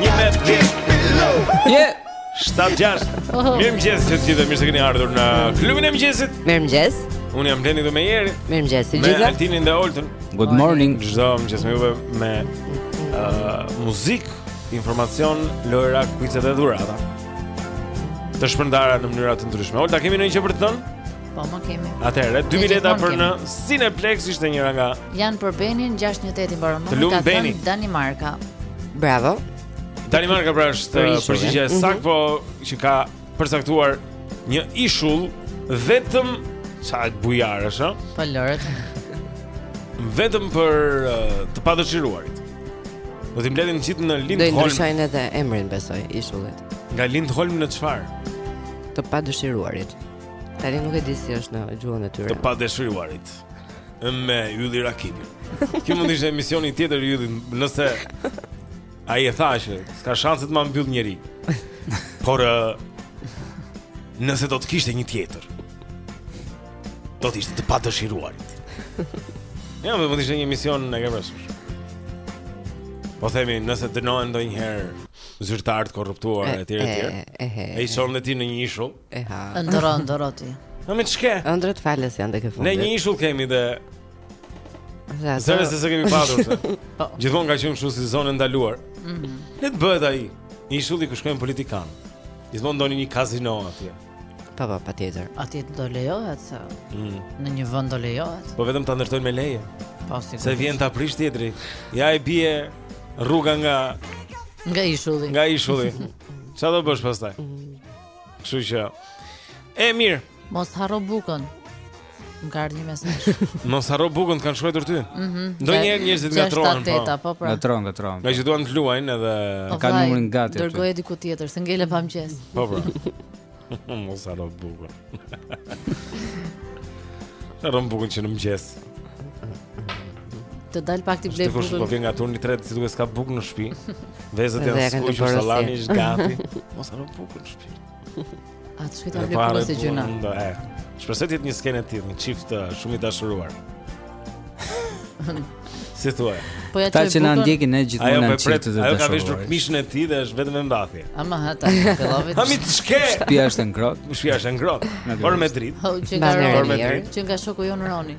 Një me të një Një Shtatë gjasht oh. Mirëmëngjes të gjithëve Mirë se keni ardhur në klubin e mëngjesit Mirëmëngjes Unë jam Blendi dhe me jeri Mirëmëngjes të gjithë Me Altinin dhe Oltën Good morning Çdo mëngjes me juve me uh, muzikë informacion lojëra kuize dhe dhurata Të shpërndara në mënyra të ndryshme Olta kemi ndonjë gjë për të thënë? Po, ne kemi. Atëherë, dy bileta për në Cineplex ishte njëra nga. Janë për Benin 618 i mbaron numri ka thënë Danimarka. Bravo. Danimarka pra është uh, përgjigja e mhm. saktë, po që ka përcaktuar një ishull vetëm sa bujarësh, ha? Po lorët. Vetëm për uh, të padëshiruarit. Do t'i mbledhin gjithë në Lindholm. Do t'i ndryshojnë edhe emrin besoj ishullit. Nga Lindholm në çfarë? Të padëshiruarit. Tani nuk e di si është në gjuhën e tyre. Të padëshiruarit. Me Ylli Rakipi. Kjo mund të ishte emisioni tjetër i Yllit, nëse ai e thashë, s'ka shanse të ma mbyllë njeri. Por nëse do të kishte një tjetër, do të ishte të padëshiruarit. Ja, më mund të ishte një emision nga Afrasur. Po themi, nëse dënohen ndonjëherë zyrtarë të korruptuar etj etj. t'i çonim dhe ata në një ishull. Eha. Ëndërro, ëndërro ti. Në me qke? Ëndrrat falas janë tek e fundit Ne një ishull kemi dhe s'para se e kemi përdorur se po. Gjithmonë ka qenë shumë si zonë e ndaluar mm -hmm. Le të bëhet ai ishulli ku shkojnë politikanët Gjithmonë do ketë një kazino atje Pa pa patjetër Atje do lejohet se mm. Në një vend do lejohet Po vetëm ta ndërtojnë me leje Po si Se vjen ta prish tjetri Ja i bie rruga nga Nga ishulli Nga ishulli Ça do bësh pastaj? Mm. Kështu që e mirë. Mos harro bukën. Më ka ardhur një mesazh. Mos harro bukën, kanë shkruar ty. Mhm. Mm Ndonjëherë njerëzit ngatërrohen. Po. Nga po, pra. tron, nga tron. Nga që duan të luajnë edhe po, kanë numrin gati. Dërgoje diku tjetër, se ngele pa mëngjes. Po po. Mos harro bukën. Harro bukën që në mëngjes. Të dal pak t'i blej bukën. Sigurisht po vjen nga turni 3, si duhet s'ka bukë në shtëpi. Vezët janë skuqur sallami është gati. Mos harro bukën në shtëpi. Atë shkoj ta lexoj për këtë gjë Shpresoj të jetë një skenë e tillë Një çift uh, shumë i dashuruar Si thua po ja Ta që na ndjekin ne gjithmonë një çift të dashuruar Ajo ka veshur këmishën e tij dhe është vetëm me mbathje Ama ata në fillovit Ami të shke Shpia është e ngrohtë Shpia është e ngrohtë Por me dritë Por me dritë Që nga shoku jonë Roni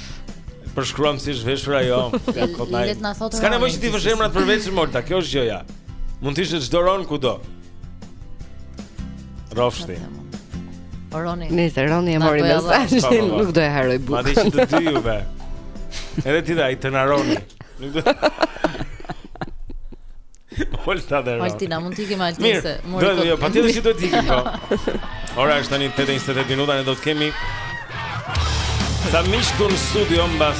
Përshkruam' si është veshur ajo. Ja kot ai. S'ka nevojë t'i vësh emrat përveçse Olta, kjo është gjëja. Mund të ishte çdo Ron kudo. Rofshti. Roni. Nëse Roni e mori mesazhin, po, po, po. nuk do e harroj bukën. Ma di që të dy juve. Edhe ti dai të na Roni. Nuk do. Olta dhe Roni. Altina, mund t'i kemi Altin s'e mori kot. Mirë, patjetër që do t'i kemi. Po. Ora është tani 8:28 minuta, ne do të kemi tani këtu në studio mbas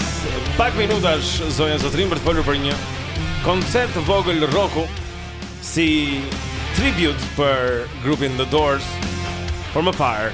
pak minutash zonja Zotrin për të folur për një koncert vogël roku si tribut për grupin The Doors. Por më parë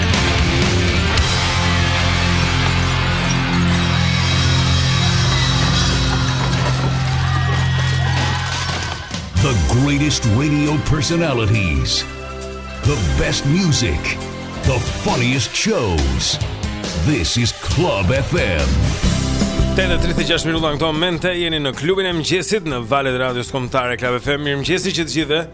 The greatest radio personalities. The best music. The funniest shows. This is Club FM. Tetë e 36 minuta në këto momente jeni në klubin e mëngjesit në valët e radios kombëtare Club FM. Mirëmëngjesi të gjithëve.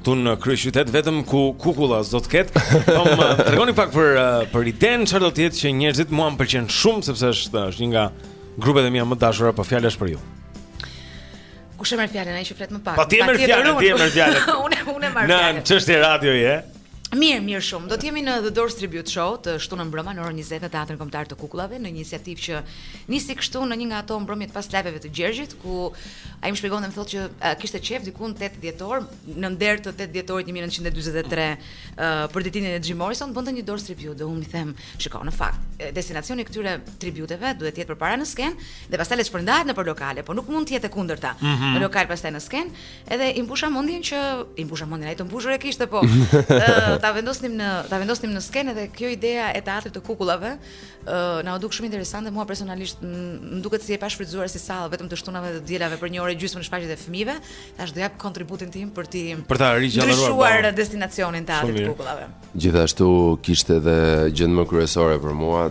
këtu në kryeqytet vetëm ku kukulla s'do të ketë. Po më tregoni pak për uh, për idenë çfarë do të jetë që njerëzit mua më pëlqen shumë sepse është është një nga grupet e mia më të dashura, po fjala është për ju. Kush e merr fjalën ai që flet më pak? Po ti e merr fjalën, ti e merr fjalën. Unë unë e marr fjalën. Në çështje radio je. Mirë, mirë shumë. Do të jemi në The Doors Tribute Show të shtunën mbrëma në orën 20 në Teatrin Kombëtar të Kukullave, në një iniciativë që nisi kështu në një nga ato mbrëmjet e pas live-eve të Gjergjit, ku ai më shpjegon dhe më thotë që uh, kishte qejf diku në 8 dhjetor, në nder të 8 dhjetorit 1943, uh, për ditëlindjen e Jim Morrison, të bënte një Doors Tribute dhe unë i them, shiko, në fakt, destinacioni i këtyre tributeve duhet të jetë përpara në skenë dhe pastaj le të shpërndahet nëpër lokale, po nuk mund të jetë e kundërta. Mm -hmm. Në lokal pastaj në skenë, Edhe i mbusha mendjen që i mbusha mendjen ai të mbushur e kishte po. Ë ta vendosnim në ta vendosnim në skenë dhe kjo ideja e teatrit të kukullave ë na u duk shumë interesante mua personalisht më duket si e pashfrytzuar si sallë vetëm të shtunave dhe të dielave për një orë gjysmë në shfaqjet e fëmijëve. Tash do jap kontributin tim për t'i për ta rigjallëruar destinacionin e teatrit të kukullave. Gjithashtu kishte edhe gjënë më kryesore për mua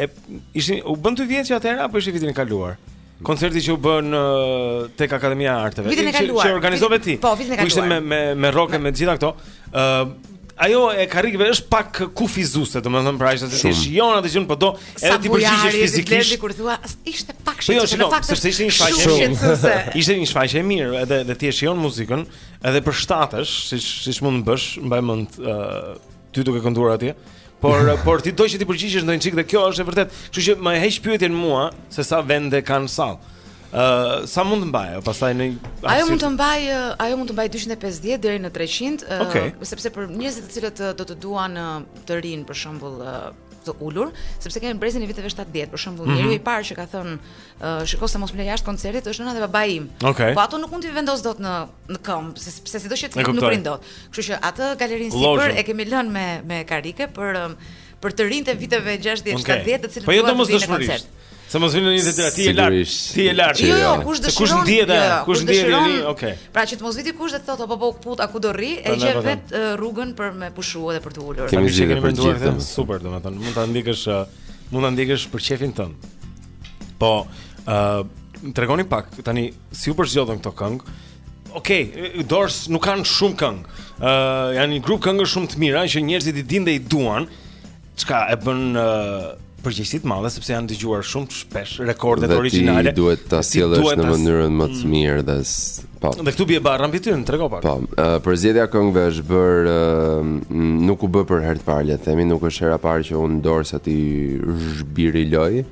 E ishin u bën dy vjet që atëherë apo ishte vitin e kaluar? Koncerti që u bën tek Akademia e Arteve. Vitin e kaluar. Që organizove ti. Po, vitin e kaluar. Ishte me me me rock e me gjitha këto. Ë Ajo e karrikëve është pak kufizuese, domethënë pra ishte se ti shijon atë gjën po do edhe t'i përgjigjesh fizikisht. Kur thua ishte pak shit, po jo, në fakt është ishte një shfaqje e mirë. Ishte një shfaqje e mirë, edhe edhe ti e shijon muzikën, edhe përshtatesh, siç siç mund të bësh, mbaj mend Ty duke kënduar atje. Por por ti do që t'i përgjigjesh ndonjë çik dhe kjo është e vërtet. Kështu që më heq pyetjen mua se sa vende ka në sallë. Ë uh, sa mund të mbajë, pastaj në Ajo mund të mbajë, ajo mund të mbajë 250 deri në 300, uh, okay. sepse për njerëzit të cilët do të duan të rrinë për shembull të ulur, sepse kemi brezin e viteve 70, për shembull, mm -hmm. njeriu i parë që ka thënë Uh, shiko se mos më lë jashtë koncertit, është nëna dhe babai im. Okay. Po ato nuk mund t'i vendos dot në në këmbë, sepse sido që të jetë nuk rrinë dot. Kështu që atë galerinë sipër e kemi lënë me me karrike për um, për të rinjtë e viteve 60, okay. 70, të cilët po jo duan të vinë në koncert. Se mos vjen një ditë ti e lart. Ti e lart. Jo, jo, jo, kush dëshiron? Kush ndihet? Jo, kush ndihet? Okej. Pra që të mos vijë dikush dhe të thotë apo po put a ku do rri, e gjen vetë rrugën për me pushu edhe për të ulur. Kemi zgjidhje për të gjithë. Super, domethënë, mund ta ndjekësh, mund ta ndjekësh për qejfin tënd. Po, ë uh, tregoni pak tani si u përzgjodhën këto këngë. Okej, okay, Doors nuk kanë shumë këngë. Ë uh, janë një grup këngësh shumë të mira që njerëzit i dinë dhe i duan. Çka e bën uh, përgjegjësi të madhe sepse janë dëgjuar shumë shpesh rekordet origjinale. Duhet ta sjellësh në mënyrën më të mm. mirë dhe Po. Dhe këtu bie barra mbi ty, trego pak. Po, uh, përzgjedhja e këngëve është bër uh, nuk u bë për herë të parë, le të themi, nuk është hera e parë që unë Doors-at i zhbiriloj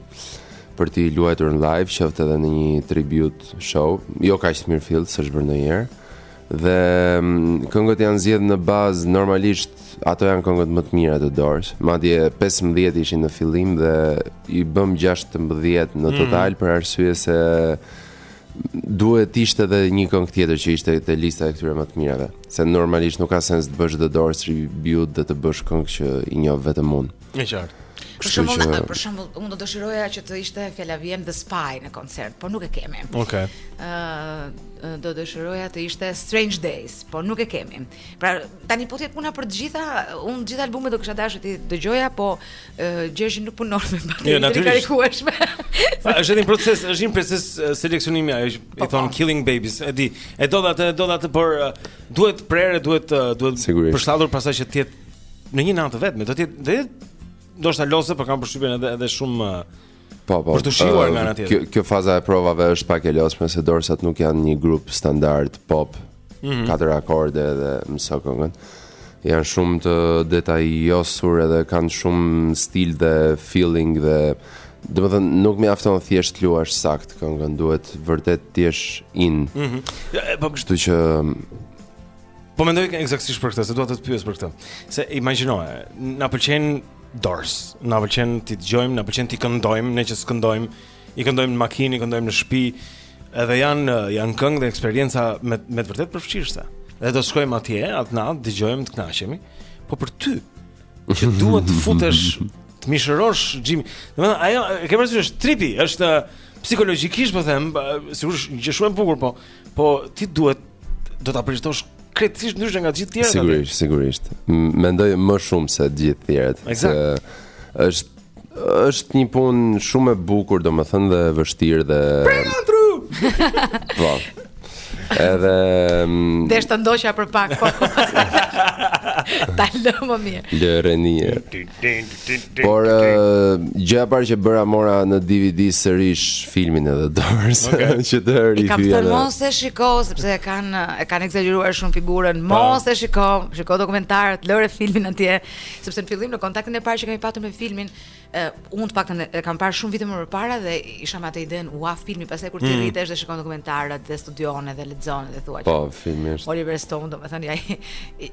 për t'i luajtur në live, qoftë edhe në një tribute show. Jo kaq të mirëfilltë, s'është bërë ndonjëherë. Dhe mm, këngët janë zgjedhur në bazë normalisht ato janë këngët më të mira të Doors. Madje 15 ishin në fillim dhe i bëm 16 në mm. total mm. për arsye se Duhet të ishte edhe një këngë tjetër që ishte te lista e këtyre më të mirave, se normalisht nuk ka sens të bësh The Doors tribute dhe të bësh këngë që i njoh vetëm unë. E qartë. Për shembull, që... për shembull, unë do dëshiroja që të ishte fjala vjen The Spy në koncert, por nuk e kemi. Okej. Okay. Ëh, uh, do dëshiroja të ishte Strange Days, por nuk e kemi. Pra, tani po të jetë puna për të gjitha, unë gjithë albumet do kisha dashur të dëgjoja, po Gjergji nuk punon me bateri jo, të karikueshme. Sa është një proces, është një proces seleksionimi ajo që po, i thonë killing babies. E di, e do dhe atë e do dhe atë, por duhet prerë, duhet duhet përshtatur pasaj që të jetë në një natë vetëm, do të jetë do të ndoshta lodhëse, por kam përshtypjen edhe edhe shumë Po, po. Për të shijuar nga ana tjetër. Kjo faza e provave është pak e lodhshme se Doorsat nuk janë një grup standard pop. Mm -hmm. Katër akorde dhe mëso këngën. Janë shumë të detajosur edhe kanë shumë stil dhe feeling dhe domethënë nuk mjafton thjesht të luash saktë këngën, duhet vërtet të jesh in. Mhm. Mm po kështu që Po mendoj eksaktësisht për këtë, se dua të të pyes për këtë. Se imagjino, ne, na pëlqen Doors. Na pëlqen t'i dëgjojmë, na pëlqen t'i këndojmë, ne që s'këndojmë, i këndojmë në makinë, i këndojmë në shtëpi. Edhe janë janë këngë dhe eksperienca me me të vërtet përfshirëse. Dhe do shkojmë atje, atë natë të dëgjojmë të kënaqemi. Po për ty që duhet të futesh të mishërosh Jimin. Domethënë ajo e ke parasysh tripi, është psikologjikisht po them, sigurisht gjë shumë e bukur, po Po ti duhet do ta përjetosh krejtësisht ndryshe nga të gjithë të tjerët. Sigurisht, dhe? sigurisht. Mendoj më shumë se të gjithë të tjerët. Se është është një punë shumë e bukur, domethënë dhe e vështirë dhe Po. Edhe mm, Deshta ta ndoqja për pak po. Ta lë më mirë. Lëreni. Por gjëja e parë që bëra mora në DVD sërish filmin e The Doors-ve okay. që të rihyja. I kam thënë mos e shiko sepse e kanë e kanë ekzagjeruar shumë figurën. Po. Mos e shiko, shiko dokumentarët, lëre filmin atje, sepse në fillim në kontaktin e parë që kemi patur me filmin, e, unë të paktën e kam parë shumë vite më parë dhe isha me atë idenë, ua filmi, pastaj kur ti mm. rritesh dhe shikon dokumentarët dhe studion edhe lexon dhe thua po, që fillimisht. Oliver Stone, domethënë ja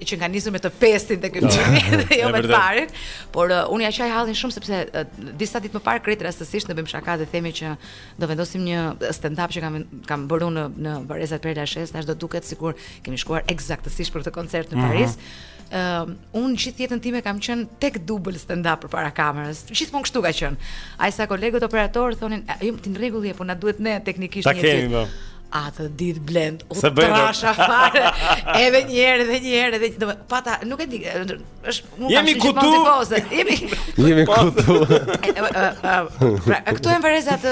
që e ka nisur me të pestin te ky po. filmi dhe jo me të parin, por uh, unë ia qaj hallin shumë sepse uh, disa ditë më parë krejt rastësisht ne bëjmë shaka dhe themi që do vendosim një stand up që kam kam bërë në në Varrezat Père Lachaise, tash do duket sikur kemi shkuar eksaktësisht për këtë koncert në mhm. Paris Mm -hmm. Uh, unë gjithë jetën time kam qenë tek dubël stand up përpara kamerës. Gjithmonë kështu ka qenë. Aq sa kolegët operatorë thonin, "Jo, ti në rregull je, po na duhet ne teknikisht një ditë." Po. Atë ditë, Blend, u trasha fare. Edhe një herë, edhe një herë, edhe do pata, nuk e di, është nuk kam shumë kutu. Tifoze. Jemi Jemi këtu. Pra, këtu janë varrezat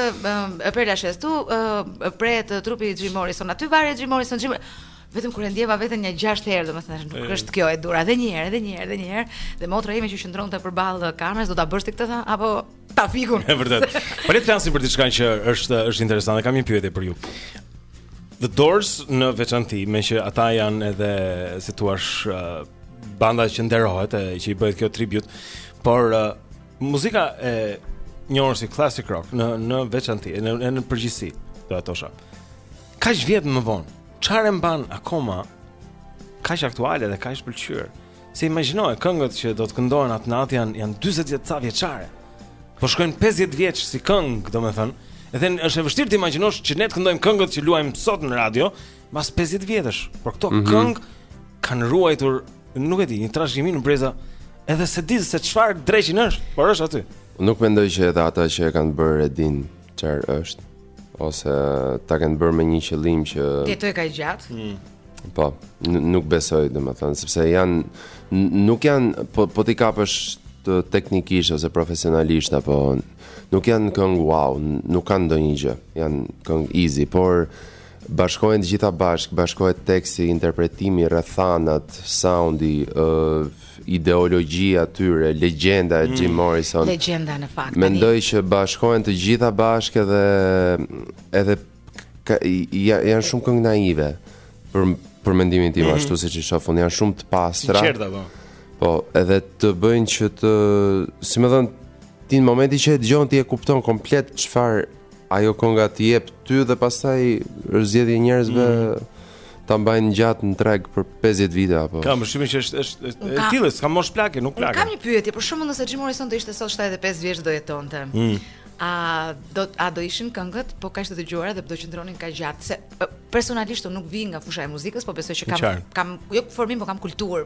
Père Lachaise. Këtu prehet trupi i Jim Morrison. Aty varri i Jim Morrison. Vetëm kur e ndjeva veten një gjashtë herë, domethënë nuk e... është kjo e duhura, edhe një herë, edhe një herë, edhe një herë, dhe motra ime që qëndronte përballë kamerës do ta bësh ti këtë tha, apo ta fikun. Është vërtet. Po le të flasim për diçka që është është interesante, kam një pyetje për ju. The Doors në veçanti, meqë ata janë edhe si thua uh, banda që nderohet e që i bëhet kjo tribut, por uh, muzika e njohur si classic rock në në veçanti, në në përgjithësi, doja të thosha. Kaq vjet më vonë Çfarë e mban akoma kaq aktuale dhe kaq të pëlqyer? Se imagjino këngët që do të këndohen atë natë janë janë 40 e ca vjeçare. Po shkojnë 50 vjeç si këngë, domethënë. Edhe është e vështirë të imagjinosh që ne të këndojmë këngët që luajmë sot në radio, pas 50 vjetësh. Por këto mm -hmm. këngë kanë ruajtur, nuk e di, një trashëgimi në breza, edhe s'e di se çfarë dreqin është, por është aty. Nuk mendoj që edhe ata që e kanë bërë e dinë çfarë është, ose ta kanë bërë me një qëllim që të jetojë kaq gjatë. Mm. Po, nuk besoj, domethënë, sepse janë nuk janë po po t'i kapësh teknikisht ose profesionalisht apo nuk janë këngë wow, nuk kanë ndonjë gjë. Janë këngë easy, por Bashkohen të gjitha bashkë, bashkohet teksti, interpretimi, rrethanat, soundi, ideologjia e tyre, legjenda e Jim mm. Morrison. Legjenda në fakt. Mendoj që bashkohen të gjitha bashkë dhe edhe ka, ja, janë shumë këngë naive për për mendimin tim mm -hmm. ashtu siç i shoh unë janë shumë të pastra. Të sinqerta po. Po, edhe të bëjnë që të, si me thënë, ti në momentin që e dëgjon ti e kupton komplet çfarë Ajo konga të jep ty dhe pastaj është zgjedhje e njerëzve mm. ta mbajnë gjatë në treg për 50 vite apo. Kam përshtypjen që është është e tillë, s'ka moshë, plaket, nuk plaket. Kam një pyetje, për shembull nëse Jim Morrison do ishte sot 75 vjeç do jetonte. Mm. A do a do ishin këngët po kaq të dëgjuara dhe do qëndronin kaq gjatë se personalisht unë nuk vij nga fusha e muzikës, po besoj që kam kam jo formim, po kam kulturë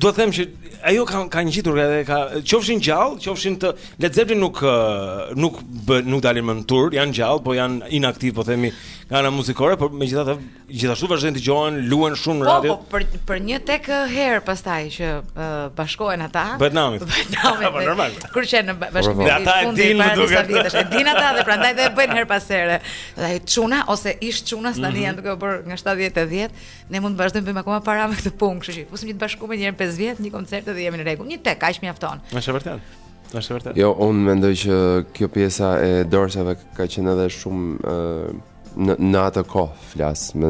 Dua të them që ajo ka ka ngjitur edhe ka qofshin gjallë, qofshin të Led Zeppelin nuk nuk bë, nuk dalin më në tur, janë gjallë, po janë inaktivë, po themi, nga ana muzikore, por megjithatë gjithashtu vazhdojnë të dëgjohen, luhen shumë në po, radio. Po, po për për një tek herë pastaj që uh, bashkohen ata. Bëhet nami. Bëhet nami. Po normal. Kur që në bashkim dhe ata e dinë më duket. E dinë ata dhe prandaj dhe e bëjnë herë pas here. Dhe çuna ose ish çuna tani mm -hmm. janë duke u bërë nga 70 vjeç. Ne mund të vazhdojmë bëjmë akoma para me këtë punë, kështu që fusim një të bashkuar një herë 5 vjet, një koncert dhe jemi në rregull. Një tek aq mjafton. Është vërtet. Është vërtet. Jo, unë mendoj që kjo pjesa e Doorsave ka qenë edhe shumë në në atë kohë flasim,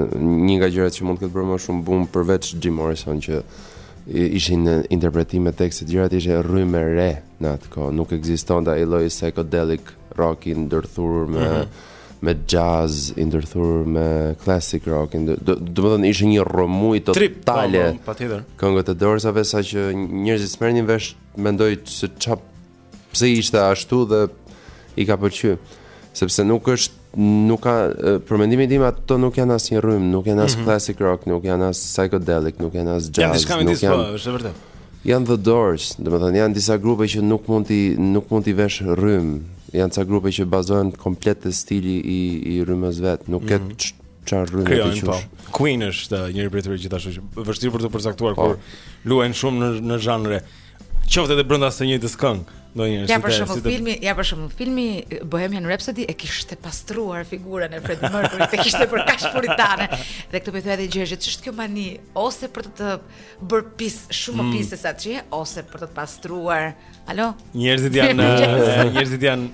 një nga gjërat që mund të ketë bërë më shumë bum përveç Jim Morrison që ishin në interpretime, tekstet, gjërat ishte rrymë e re në atë kohë. Nuk ekzistonte ai lloj psychedelic rock i ndërthurur me mm -hmm. me jazz i ndërthurur me classic rock domethënë ishte një rrëmujë totale po, po, patjetër këngët e Doors-ave saqë njerëzit s'merrnin vesh mendoj se ça pse ishte ashtu dhe u ka pëlqyer sepse nuk është nuk ka për mendimin tim ato nuk janë asnjë rrymë, nuk janë as mm -hmm. classic rock, nuk janë as psychedelic, nuk janë as jazz, janë nuk janë. Po, është vërtet. Janë The Doors, domethënë janë disa grupe që nuk mund t'i nuk mund t'i vësh rrymë. Janë ca grupe që bazohen komplet te stili i i rrymës vet, nuk ke mhm. çfarë rrymë të thuash. Po. Queen është uh, njëri prej tyre gjithashtu që vështirë për të përcaktuar po. kur luajnë shumë në në zhanre. Qoftë edhe brenda së njëjtës këngë. Ndonjëherë ja, për shembull filmi, ja për shembull filmi Bohemian Rhapsody e kishte pastruar figurën e Freddie Mercury, e kishte bërë kaq puritane. Dhe këtë po i thoja edhe Gjergjit, ç'është kjo mani ose për të të bërë pis shumë mm. pis se sa ti ose për të pastruar. Alo. Njerëzit janë njerëzit janë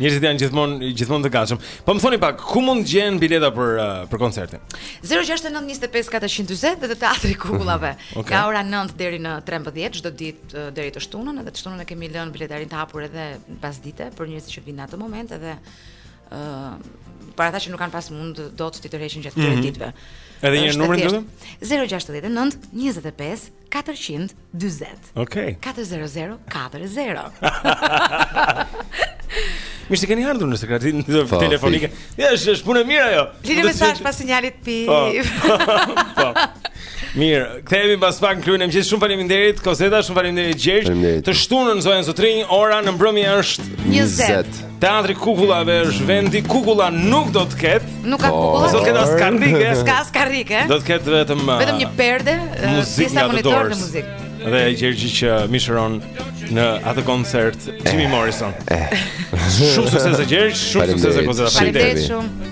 njerëzit janë gjithmonë gjithmonë të gatshëm. Po më thoni pak, ku mund të gjejnë bileta për uh, për koncertin? 06925440 dhe Teatri i Kukullave. okay. Nga ora 9 deri në 13 çdo ditë uh, deri të shtunën, edhe të shtunën e kemi lënë biletarinë të hapur edhe pasdite për njerëzit që vinë në atë moment edhe ë për ata që nuk kanë pas mundësi t'i tërheqin gjatë këtyre mm -hmm. ditëve. Edhe një herë numrin? 069 25 440. Okej. Okay. 400 40. Mirë se keni ardhur në sekretarinë telefonike Ja, është është punë e mirë ajo Lini mesazh pas sinjalit pip Po, po Mirë, kthehemi pas pak në klubin e mëngjesit Shumë faleminderit, Kozeta, shumë faleminderit Gjergj Të shtunën, zonja e zotërinj, ora në mbrëmje është 20. Teatri i Kukullave është vendi Kukulla nuk do të ketë. Nuk ka po, kukulla. S'do të ketë as karrike, s'ka as karrike. Do të ketë vetëm vetëm një uh, perde, uh, disa monitorë dhe muzikë. Dhe Gjergji që mishëron në atë koncert Jim eh, Morrison. Eh. Shumë suksese Gjergj, shumë suksese Kozeta. Faleminderit shumë.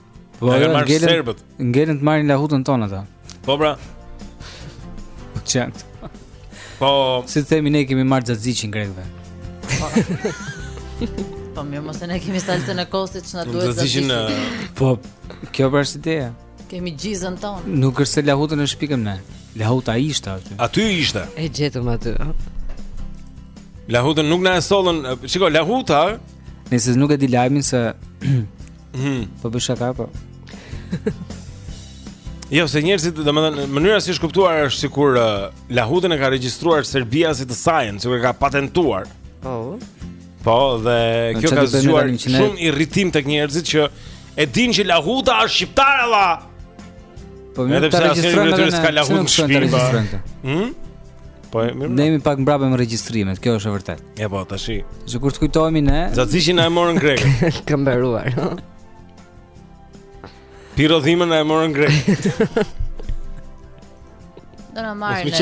Po e marrin serbët. Ngelën të marrin lahutën tonë ata. Po pra. Po çant. Po si të themi ne kemi marrë xaxiqin grekëve. Po mirë, mos e ne kemi salcën e kosit ç'na duhet xaxiqi. Po kjo pra është ideja. Kemi gjizën tonë. Nuk është se lahutën e shpikëm ne. Lahuta ishte aty. Aty ishte. E gjetëm aty. Lahutën nuk na e sollën. Shiko, lahuta. Nëse nuk e di lajmin se Mhm. Po bën shaka po. Jo, se njerëzit, domethënë, mënyra si është kuptuar është sikur uh, lahutën e ka regjistruar Serbia si të sajën, sikur e ka patentuar. Po. Po, dhe kjo ka zgjuar shumë irritim tek njerëzit që e dinë që lahuta është shqiptare valla. Po Edhe mirë pse ta asnjëri regjistrohen prej tyre edhe s'ka në- lahut pse në nuk shkojnë ta shtëpi, ba. regjistrohen këta? Hm? Po e mirë. Ne jemi pak mbrapa me regjistrimet, kjo është e vërtetë. E po, tashi. Që kur të kujtohemi ne. Xaxiqin na e morën grekët. Ka mbaruar. Pirro Dhimën na e morën grekët. Do na marrin.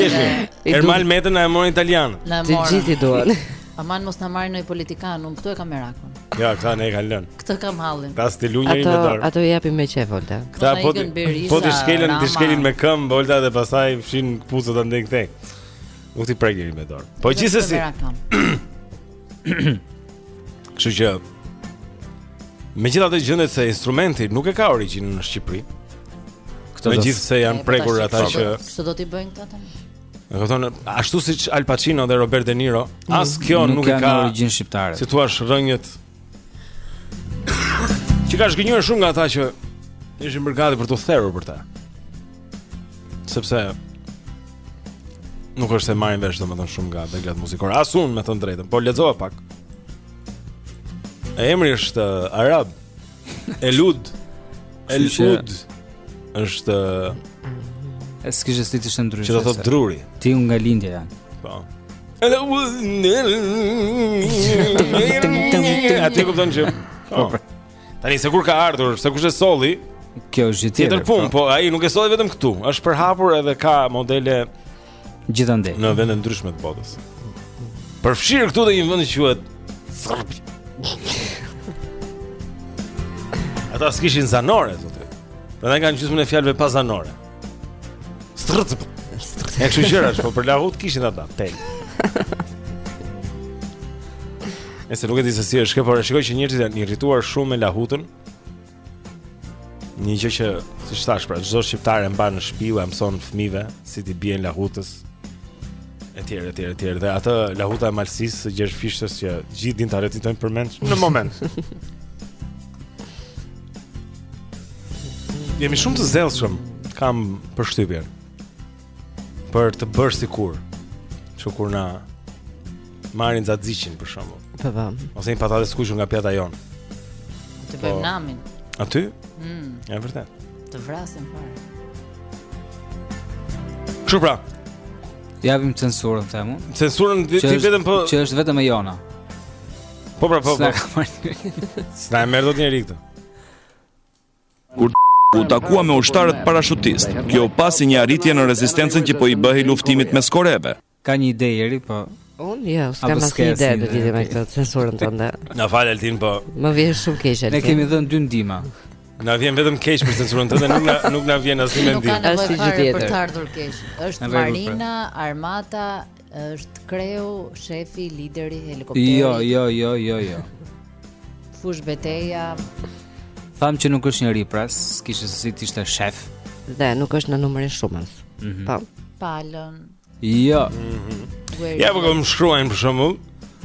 Ermal Metën na e morën italianët. Të gjithë i duan. Aman mos na marrin një politikan, unë këtu e kam merakun. Ja, këta na e kanë lënë. Këtë kam hallin. Këta s'ti luan njeri në dorë. Ato i japim me qejf Volta. Këta po t'i po t'i shkelin, t'i shkelin me këmbë Volta dhe pastaj fshin këpucët andej këtej. Nuk t'i prek njeri me dorë. Po gjithsesi. Kështu që Megjithatë gjendet se instrumenti nuk e ka origjinën në Shqipëri. Megjithëse janë prekur ata që Ç'do t'i bëjnë këta tani? Do të thonë ashtu siç Al Pacino dhe Robert De Niro, mm. as kjo nuk, nuk e ka origjinë shqiptare. Si thua, rrënjët. Që ka zhgënjyer shumë nga ata që ishin bërë gati për t'u therur për ta. Sepse nuk është se e marrin vesh domethënë shumë nga veglat muzikore. As unë me thënë të drejtën, po lexova pak. Emri është uh, arab. El ud. El ud është e s'kishte si të ishte ndryshe. Që do të thotë druri. Si unë nga lindja janë. Po. Edhe u Atë e kupton që po. po. Tani se kur ka ardhur, se kush e solli? Kjo është gjë tjetër. Tjetër punë, po. po ai nuk e solli vetëm këtu. Është përhapur edhe ka modele Gjithandej. Në vende të ndryshme të botës. Përfshirë këtu dhe një vend që quhet Serbi. Ata s'kishin zanore, zotë. Prandaj kanë gjysmën e fjalëve pa zanore. Strrrp. Ja kështu gjëra, po për lahutë kishin ata, tel. Nëse nuk e di se si është kjo, por e shikoj që njerëzit janë irrituar shumë me lahutën. Një gjë që siç thashë pra, çdo shqiptar e mban në shtëpi, ua mëson fëmijëve si t'i bien lahutës. Etj, etj, etj. Dhe atë Lahuta e Malësisë së Gjergj Fishtës që gjithë dinë ta recitojnë përmendsh në moment. Jemi shumë të zellshëm, kam përshtypjen. për të bërë sikur kshu kur na marrin xaxiqin për shembull. Po po. Ose një patate të skuqur nga pjata jonë. Të bëjmë po, namin. Aty? Mm. E vërtetë. Të vrasim fare. Kshu pra. Ia vëmë censurën themi. Censurën ti vetëm po që është vetëm e jona. Po pra po. po. S'na e. S'na e merr dot njeri këtë. Kur u takua me ushtarët parashutist, kjo u pa si një arritje në rezistencën që po i bëhej luftimit mes koreve. Ka një ide Jeri, po. Unë jo, s'kam asnjë ide në lidhje me këtë censurën tënde. Na fal Altin, po. Më vjen shumë keq Altin. Ne kemi dhënë dy ndihma. Na vjen vetëm keq për censurën tënde, nuk na nuk na vjen asnjë mendim. Nuk ka nevojë për të ardhur keq. Është Marina, Armata, Është kreu, shefi, lideri, helikopteri. Jo, jo, jo, jo, jo. Fushëbeteja. Thamë që nuk është njeri pra, s'kishte se si të ishte shef. Dhe nuk është në numrin shumës. Mm -hmm. Pa. Po. Palën. Jo. Mm -hmm. Ja, po më shkruajnë për shembull.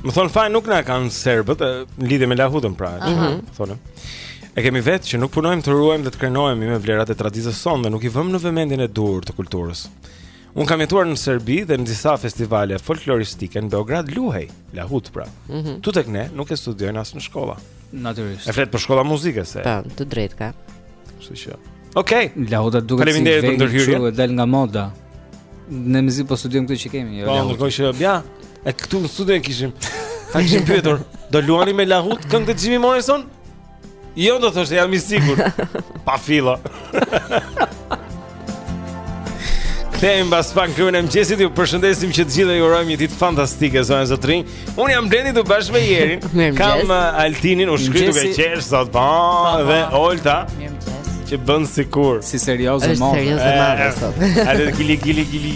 Më thonë, fajin nuk na e kanë serbët, në lidhje me lahutën pra. Mm -hmm. Thonë. E kemi vetë që nuk punojmë të ruajmë dhe të krenohemi me vlerat e traditës sonë dhe nuk i vëmë në vëmendjen e duhur të kulturës. Unë kam jetuar në Serbi dhe në disa festivale folkloristike në Beograd luhej lahuta pra. Mm -hmm. Këtu tek ne nuk e studiojnë as në shkolla. Natyrisht. E flet për shkolla muzike se. Po, të drejtë ka. Kështu që. Okej. Okay. Lahuta duket si faleminderit për ndërhyrjen. Dal nga moda. Ne mezi po studiojmë këtë që kemi, jo. Po, ndërkohë që ja, e këtu në studio kishim. Ta kishim pyetur, do luani me lahutë këngë të Jimmy Morrison? Jo do thoshte jam i sigurt. Pa filluar. Kthehemi pas pak Klubin e Mëngjesit. Ju përshëndesim që të gjithëve ju urojmë një ditë fantastike zonja e zotërinj. Unë jam Blendi këtu bashkë me Jerin. Kam uh, Altinin u shkri duke qesh sot po dhe Olta. Që bën sikur. Si serioze mo. Është serioze më sot. Ai gili gili gili.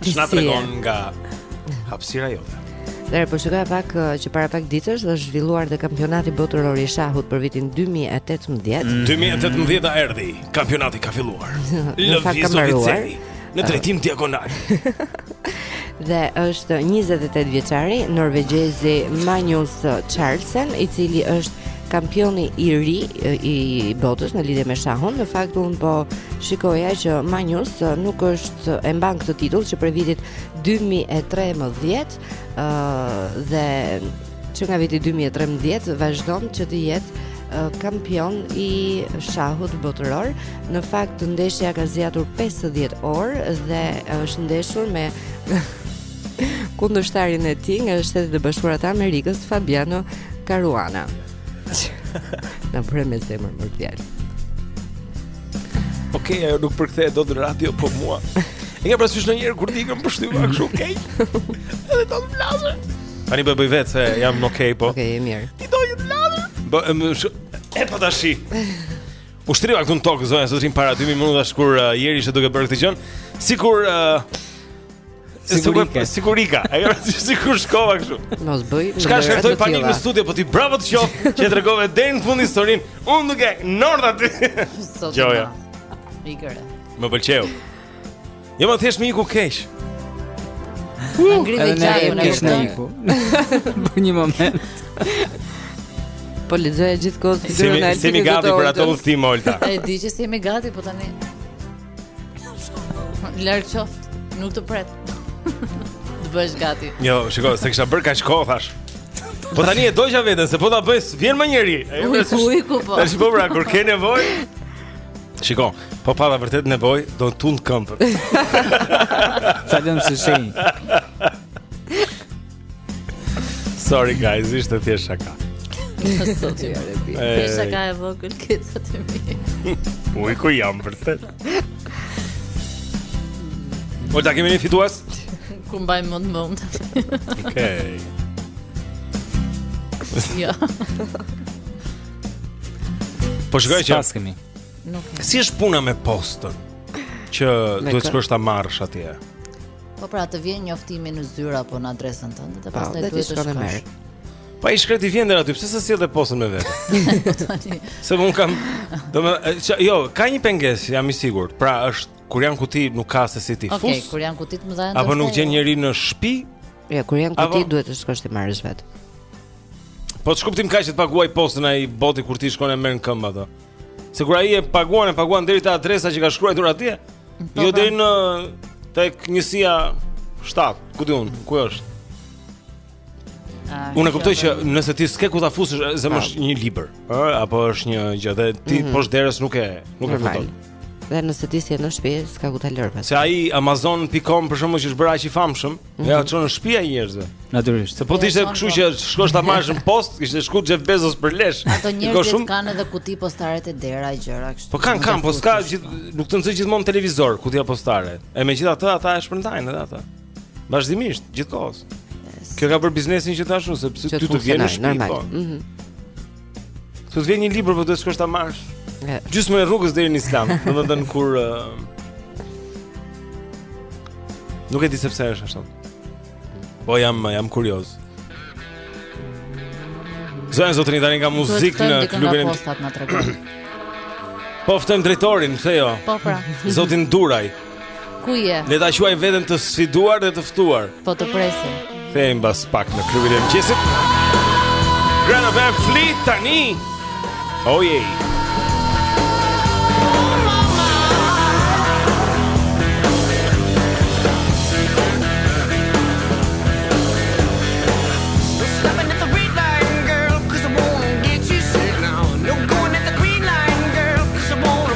Ç'na tregon nga hapësira jote. Dhe po shikoj pak që para pak ditësh është zhvilluar dhe kampionati botëror i shahut për vitin 2018. Mm. 2018-a erdhi, kampionati ka filluar. Lëvizje në drejtim uh. diagonal. dhe është 28 vjeçari norvegjezi Magnus Carlsen, i cili është kampioni i ri i botës në lidhje me shahun. Në fakt un po shikoja që Magnus nuk është e mban këtë titull që prej vitit 2013 ë dhe që nga viti 2013 vazhdon që të jetë kampion i shahut botëror. Në fakt ndeshja ka zgjatur 50 orë dhe është ndeshur me kundërshtarin e tij nga Shtetet e Bashkuara të Amerikës, Fabiano Caruana. Na bëre me zemër more djalë. Okej, okay, ajo nuk përkthehet dot në radio po mua. E ke parasysh ndonjëherë kur dikë e përshtypa kështu, okay? Edhe do plasë. Ani bëj bëj vetë se jam okay po. Okej, okay, mirë. Ti do të plasë? Po, më sh... e po tashi. U shtriva këtu në tokë zonja e zotërinj para 2 minutash kur uh, Jeri ishte duke bërë këtë gjë. Sikur uh, Sigurika. Sigurika. Ai është sikur shkova kështu. Mos bëj. Shkaktoi panik në studio, po ti bravo të qoftë që tregove deri në fund historinë. Unë nuk e nord aty. Joja. Ikëre. Më pëlqeu. Jo më thjesht më iku keq. Ngrihet çau në këmbë e iku. Për një moment. Po lexoja gjithkohë si do të na lëpë. S'jemi gati për atë udhëtim Olta. E di që s'jemi gati, po tani. Larg qoftë, nuk të pret. Të bësh gati. Jo, shiko, se kisha bërë kaq kohë thashë. Po tani e doja veten se po ta bëj, s'vjen më njeri. Ujku, ujku po. Tash po pra kur ke nevojë. Shiko, po pate vërtet nevojë, do të tund këmbën. Sa lëmë si shenjë. Sorry guys, ishte thjesht shaka. Sot ju repi. Thjesht shaka e vogël këtë të mi. Uj, ku jam vërtet? Po a kemi një fitues? Ku mbaj mend më unë? Okej. Ja. Po shkoj që pas kemi. Nuk. Si është puna me postën? Që duhet të shkosh ta marrësh atje. Po pra të vjen njoftimi në zyrë apo në adresën tënde dhe pastaj duhet të shkosh. Po ai i shkreti vjen deri aty, pse s'e sjell edhe postën me vete? se mund kam... Do me, qa, jo, ka një pengesë, jam i sigurt. Pra, është, kur janë kuti, nuk ka se si t'i fusë. Okej, okay, kur janë kuti të mëdha Apo nuk gjen jo. njeri në shpi? Ja, kur janë kuti, duhet të shkosh t'i marrësh vetë. Po ç'kuptim ka që të paguajë postën ai i botës kur ti shkon e merr në këmbë, do. Se kur ai e paguan e paguan deri te adresa që ka shkruar atje, po, jo pra. deri në tek njësia 7, ku di unë, ku është? Ah, Unë e kuptoj që nëse ti s'ke ku ta fusësh ta zëmë një libër, ë, apo është një gjë dhe ti mm -hmm. poshtë derës nuk e nuk e futon. Dhe nëse ti s'je në shtëpi, s'ka ku ta lërë. Se ai amazon.com për shkakun që është bërë aq i famshëm, Mm. Ia çon në shtëpi ai njerëzve. Natyrisht. Se po të ishte kështu që shkosh ta marrësh në postë, kishte shku Jeff Bezos për lesh. Ata njerëz shumë... kanë edhe kuti postare te dera gjëra kështu. Po kanë kanë, po s'ka gjithë, nuk të nxë gjithmonë televizor kutia postare. E megjithatë ata e shpërndajnë edhe ata. Vazhdimisht, gjithkohës. Yes. Kjo ka bërë biznesin që thashun se ty të vjen në shtëpi. Po. Mhm. Të vjen një libër por duhet të shkosh ta marrësh. Gjysmën e rrugës deri në Islandë, domethënë kur... Nuk e di se pse është ashtu. Po jam, jam kurioz. Zonë, zotë një tani ka muzikë në klubin e më... Po ftojmë drejtorin, pse jo? Po pra. Zotin Duraj. Ku je? Le ta quaj veten të sfiduar dhe të ftuar. Po të presim. Kthehem mbas pak në klubin e mëngjesit. Greta Van Fleet tani. Oh yeah.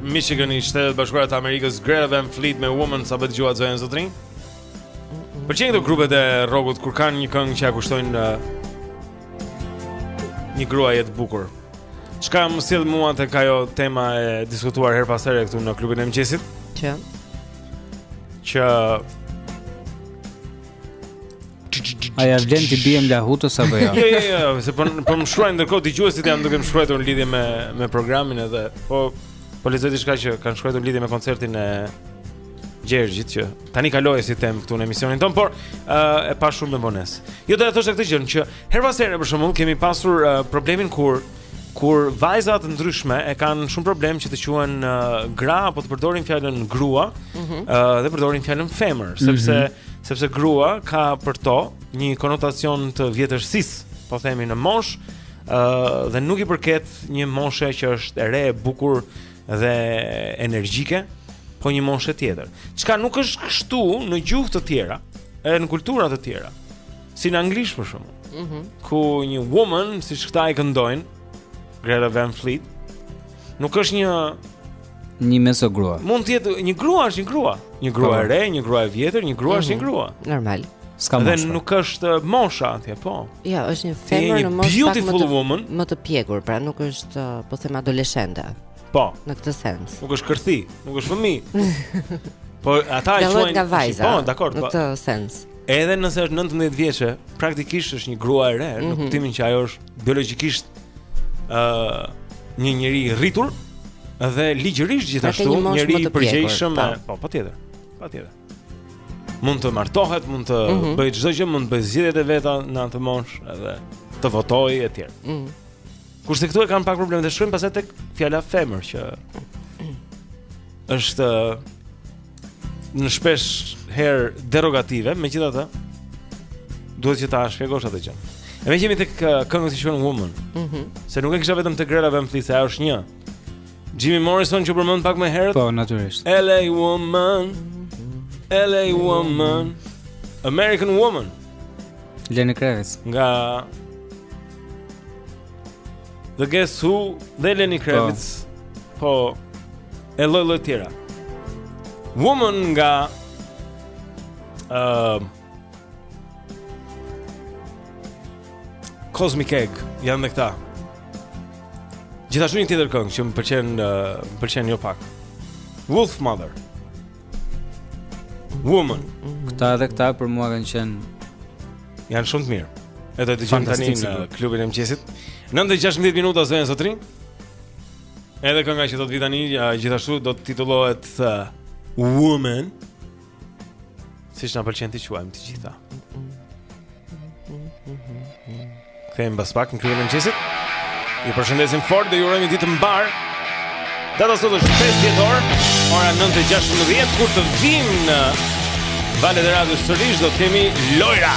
Michigan, Shtetet e Bashkuara të Amerikës Greta Van Fleet me Woman sapo dëgjuat zonja e zotërinj. Përqenë këto grupet e rrokut kur kanë një këngë që ja kushtojnë në uh, një gruaje të bukur. Çka më sjell mua tek ajo tema e diskutuar herë pas here këtu në klubin e mëngjesit? Që që A ja vlen të biem lahutës apo jo? Jo, jo, jo, se po po më shkruajnë ndërkohë dëgjuesit janë duke më shkruar në lidhje me me programin edhe po po lexoj diçka që kanë shkruar në lidhje me koncertin e Gjergjit që tani kaloi si temë këtu në emisionin tonë, por uh, e pa shumë me vonesë. Jo do të thosha këtë gjë që herë pas here për shembull kemi pasur uh, problemin kur uh, Kur vajza të ndryshme e kanë shumë problem që të quhen uh, gra apo të përdorin fjalën grua, ëh, mm -hmm. uh, dhe përdorin fjalën femër, mhm. sepse mm -hmm. sepse grua ka për to një konotacion të vjetërsisë, po themi në moshë, ëh, uh, dhe nuk i përket një moshe që është e re, e bukur dhe energjike, po një moshe tjetër. Çka nuk është kështu në gjuhë të tjera, edhe në kultura të tjera, si në anglisht për shembull. Mm -hmm. Ku një woman, siç këta e këndojnë Greta Van Fleet Nuk është një Një mesogrua Mund të jetë një grua është një grua Një grua po. e re, një grua e vjetër, një grua mm -hmm. është një mhm. grua Normal S'ka moshë. Dhe nuk është uh, mosha atje, po. Jo, është një femër në moshë beautiful woman. më të pjekur, pra nuk është uh, po them adoleshente. Po. Në këtë sens. Nuk është kërthi, nuk është fëmijë. po ata e quajnë nga vajza. Po, dakord, po. Në këtë sens. Edhe nëse është 19 vjeçe, praktikisht është një grua e re, mm -hmm. në mhm. kuptimin që ajo është biologjikisht ë uh, një njeri i rritur dhe ligjërisht gjithashtu një njeri i përgjegjshëm, po, patjetër. Patjetër. Mund të martohet, mund të mm -hmm. bëjë çdo gjë, mund të bëjë zgjedhjet e veta në atë moshë edhe të votojë etj. Mm -hmm. Kurse këtu e kanë pak problem edhe shkojnë pastaj tek fjala femër që është në shpesh herë derogative, megjithatë duhet që ta shpjegosh atë gjë. E meqë jemi te këngët që kanë woman mm -hmm. Se nuk e kisha vetëm te Greta Van Fleet, se, ajo është një Jim Morrison që u përmend pak më herët Po, natyrisht LA woman LA woman American woman Lenny Kravitz Nga The Guess Who dhe Lenny po. Kravitz. Po e lloj lloj tjera. Woman nga ë uh, Cosmic Egg janë dhe këta. Gjithashtu një tjetër këngë që më pëlqen, uh, më pëlqen jo pak. Wolfmother. Woman. Këta edhe këta për mua kanë qenë janë shumë të mirë. E do dëgjojmë tani në klubin e mëngjesit. 9:16 minuta zonja zotërinj. Edhe kënga që do të vijë tani gjithashtu do të titullohet uh, Woman. Siç na pëlqen t'i quajmë të gjitha. Kthehemi pas pak në klubin e mëngjesit. Ju përshëndesim fort dhe ju urojmë ditë të mbarë. Data sot është 5 dhjetor, ora 9:16 kur të vijmë në valët e radios sërish do të kemi lojëra.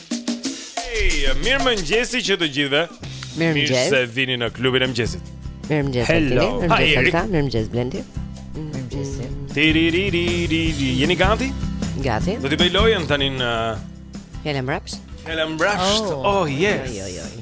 Hey, mirëmëngjesi që të gjithëve Mirëmëngjesi Mirë se vini në klubin e mëngjesit Mirëmëngjesi Hello Mirëmëngjesi Mirëmëngjesi Blendi Mirëmëngjesi Tiriririri Jeni gati? Gati Do ta bëjmë lojën tani në uh... Helem Raps Helem Raps Oh, oh yes Oj, oj, oj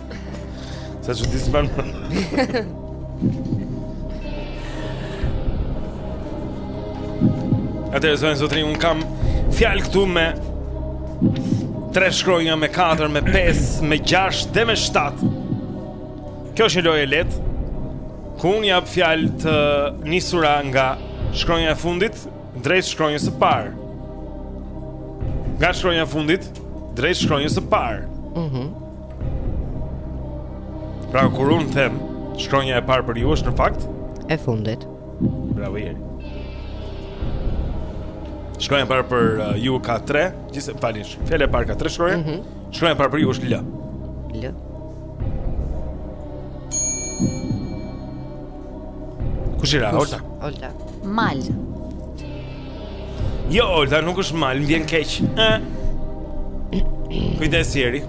Sa që disë përnë Atëherë zonja zotërinj, unë kam fjalë këtu me Tre shkronja me 4, me 5, me 6 dhe me 7 Kjo është një lojë e lehtë Ku unë jap fjalë të nisura nga shkronja e fundit Drejt shkronjës së parë Nga shkronja e fundit Drejt shkronjës së parë Mhm mm Pra kur unë them, shkronja e parë për ju është në fakt e fundit. Bravo Jeri. Shkronja e parë për uh, ju ka 3, gjithsej më falni. Fjala e parë ka 3 shkronja. Mm -hmm. Shkronja e parë për ju është L. L. Kush i ra, Olta? Olta. Mal. Jo, Olta, nuk është mal, më vjen keq. Kujdes jeri.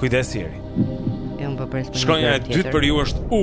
Kujdes jeri. Unë po pres për një. Shkronja e dytë për ju është u.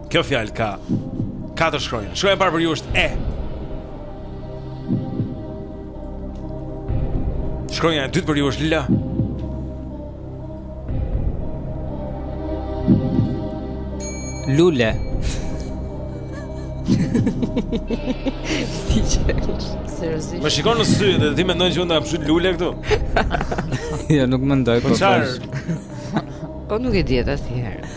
Kjo fjalë ka katër shkronja. Shkronja e parë për ju është E. Shkronja e dytë për ju është L. Lule. Më shikon në sy dhe ti mendon që unë kam shut lule këtu. Jo, nuk mendoj po. Po, po nuk i dihet asnjëherë.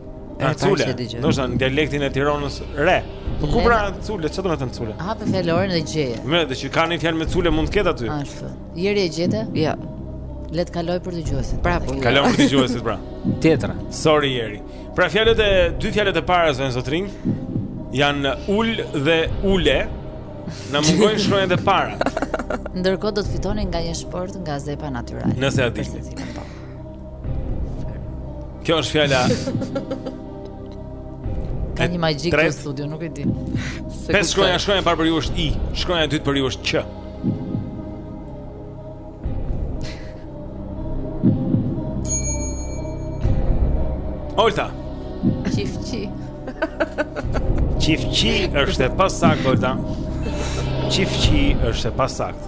Cule, do të thotë në dialektin e Tiranës re. Po ku pra Cule, çfarë do me thënë Cule? Hape fjalorin dhe gjeje. Më, do të kanë fjalë me Cule mund të ketë aty. Ashtu. Jeri e gjete? Jo. Le të kalojë për dëgjuesit. Pra, po. Kalon për dëgjuesit pra. Tjetra. Sorry Jeri. Pra fjalët e dy fjalët e para zonja zotërinj janë ul dhe ule. Na mungojnë shkronjat e para. Ndërkohë do të fitoni nga një shportë nga Zepa Natyral. Nëse i dini. Kjo është fjala. Ka një magji në studio, nuk e di. Pesë shkronja, shkronja e parë për ju është i, shkronja e dytë për ju është q. Olta. Qifqi. Qifqi është e pasaktë, Olta. Qifqi është e pasaktë.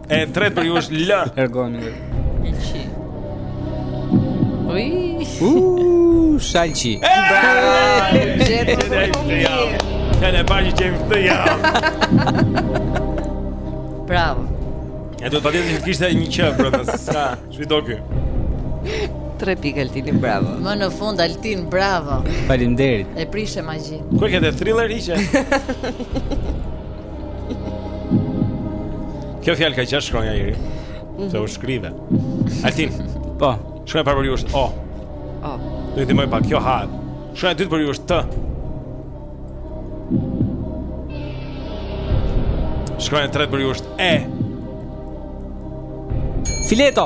E tretë për ju është L. Ergon. Elçi. Ui. Uuu, shalqi. Bravo. Gjetë të mirë. Kënë e parë që qemë këtë jam. Bravo. E duhet patjetër që të kishte një q brenda. Sa, që i do kjo. Tre pikë Altini, bravo. Më në fund Altin, bravo. Faleminderit. E prishe magjinë. Ku e ke thriller hiqe? Kjo fjalë ka gjashtë shkronja Jeri. Mhm. Të u shkrive. Altin. Po. Shkronja e parë për ju është O. O. Do të ndihmojë pak kjo ha. Shkronja e dytë për ju është T. Shkronja e tretë për ju është E. Fileto.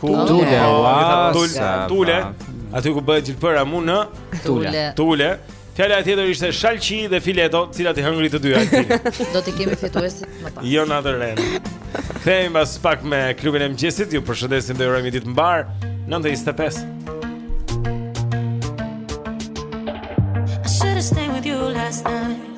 Tule. Tule. Tule. Tule. Aty ku bëhet gjilpëra mu në Tule. Tule. Fjala e tjetër ishte shalqi dhe fileto, të cilat i hëngri të dyja. Do të kemi fituesit më pas. Jo në atë rend. Kthehemi pas pak me klubin e mëngjesit. Ju përshëndesim dhe ju urojmë ditë të mbarë. 9:25. I should have stayed with you last night.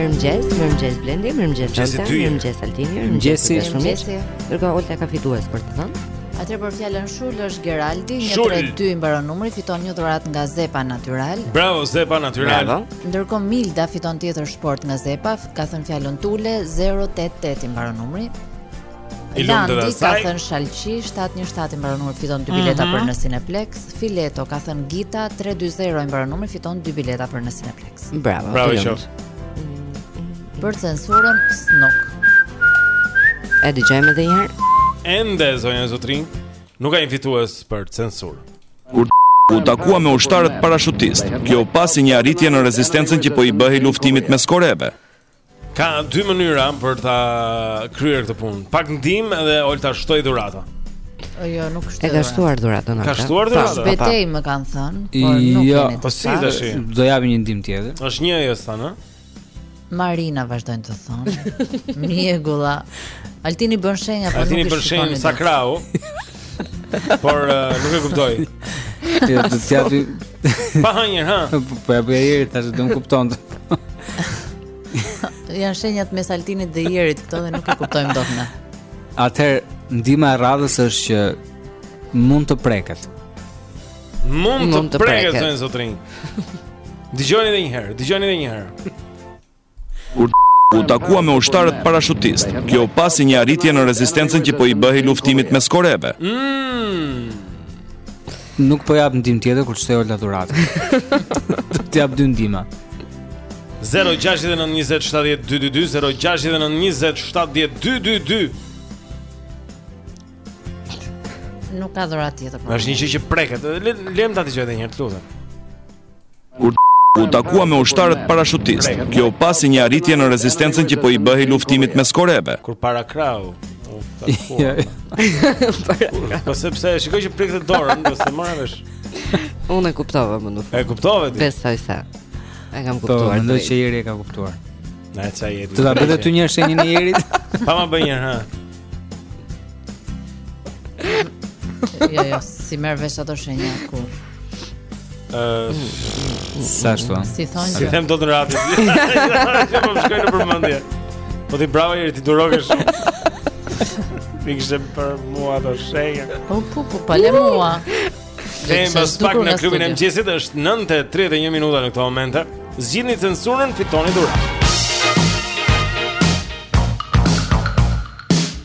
Mirëmëngjes, mirëmëngjes Blendi, mirëmëngjes Jonta, mirëmëngjes Altini, mirëmëngjes Shumës. Dërgo Olta ka fitues për të thënë. Atëherë për fjalën Shul është Geraldi, 132 i mbaron numri, fiton një dhuratë nga Zepa Natural. Bravo Zepa Natural. Ndërkohë Milda fiton tjetër shportë nga Zepa, ka thënë fjalën Tule, 088 i mbaron numri. Landi ka thënë Shalqi 717 i mbaron numri fiton 2 bileta mm -hmm. për në Cineplex Fileto ka thënë Gita 320 i mbaron numri fiton 2 bileta për në Cineplex Bravo Bravo i qoftë Për censurën Snook E dëgjojmë edhe një herë Ende zonja e zotërinj Nuk ka një fitues për censurë Kur u takua me ushtarët parashutistë, kjo pasi një arritje në rezistencën që po i bëhej luftimit mes Koreve. Ka dy mënyra për ta kryer këtë punë. Pak ndihmë edhe Olta shtoi dhuratën. Jo, nuk është. E ka shtuar dhuratën atë. Ka shtuar po, dhuratën. Është betejë më kanë thënë, por nuk jo, keni. Jo, po si tash? Do japim një ndihmë tjetër. Është një ajo sa, në? Marina vazhdojnë të thonë. Mjegulla. Altini bën shenja, po nuk e shikoni. Altini bën shenjë sa krahu. Por uh, nuk e kuptoj. Jo, do të japi. Pa një herë, ha. Po, po, po e bëj Jeri tash do të kupton. Janë shenjat mes Altinit dhe Jerit këto dhe nuk e kuptojmë dot ne. Atëherë ndihma e radhës është që mund të preket. Mund, mund të, të preket, preket. zotërinj. Dëgjoni edhe një herë, dëgjoni edhe një herë. Kur u takua me ushtarët parashutistë, kjo pasi një arritje në rezistencën që po i bëhej luftimit mes Koreve. Nuk po jap ndihmë tjetër kur shtoi Olta dhuratë. Do të jap dy ndihma. 069 20 70 222 069 20 70 222 nuk ka dhuratë tjetër. Është një gjë që preket. Lëmë ta dëgjoj edhe një herë, të lutem. Kur u takua me ushtarët parashutistë, kjo pasi një arritje në rezistencën që po i bëhej luftimit mes koreve. Kur para krahu, u takua. Po sepse e shikoj që prekte dorën, do të marrë vesh. Unë e kuptova më nuk. E kuptove ti? Besoj se. E kam po, kuptuar. Po, mendoj që Jeri e ka kuptuar. Na e ca Jeri. Do ta bënte ty një shenjë e Jerit? Pa ma bëj një herë, ha. Jo, jo, s'i merr vesh ato shenja kur. Ëh, sa ashtu? Si thonë? S'i them dot në radio. Ju po shkojnë nëpër mendje. Po ti bravo Jeri ti durokesh. Fikse për mua do shejë. Po po po pa le mua. Ndihmës pak në klubin e mëngjesit është 9:31 minuta në këto momente. Zgjidhni censurën, fitoni dhuratë.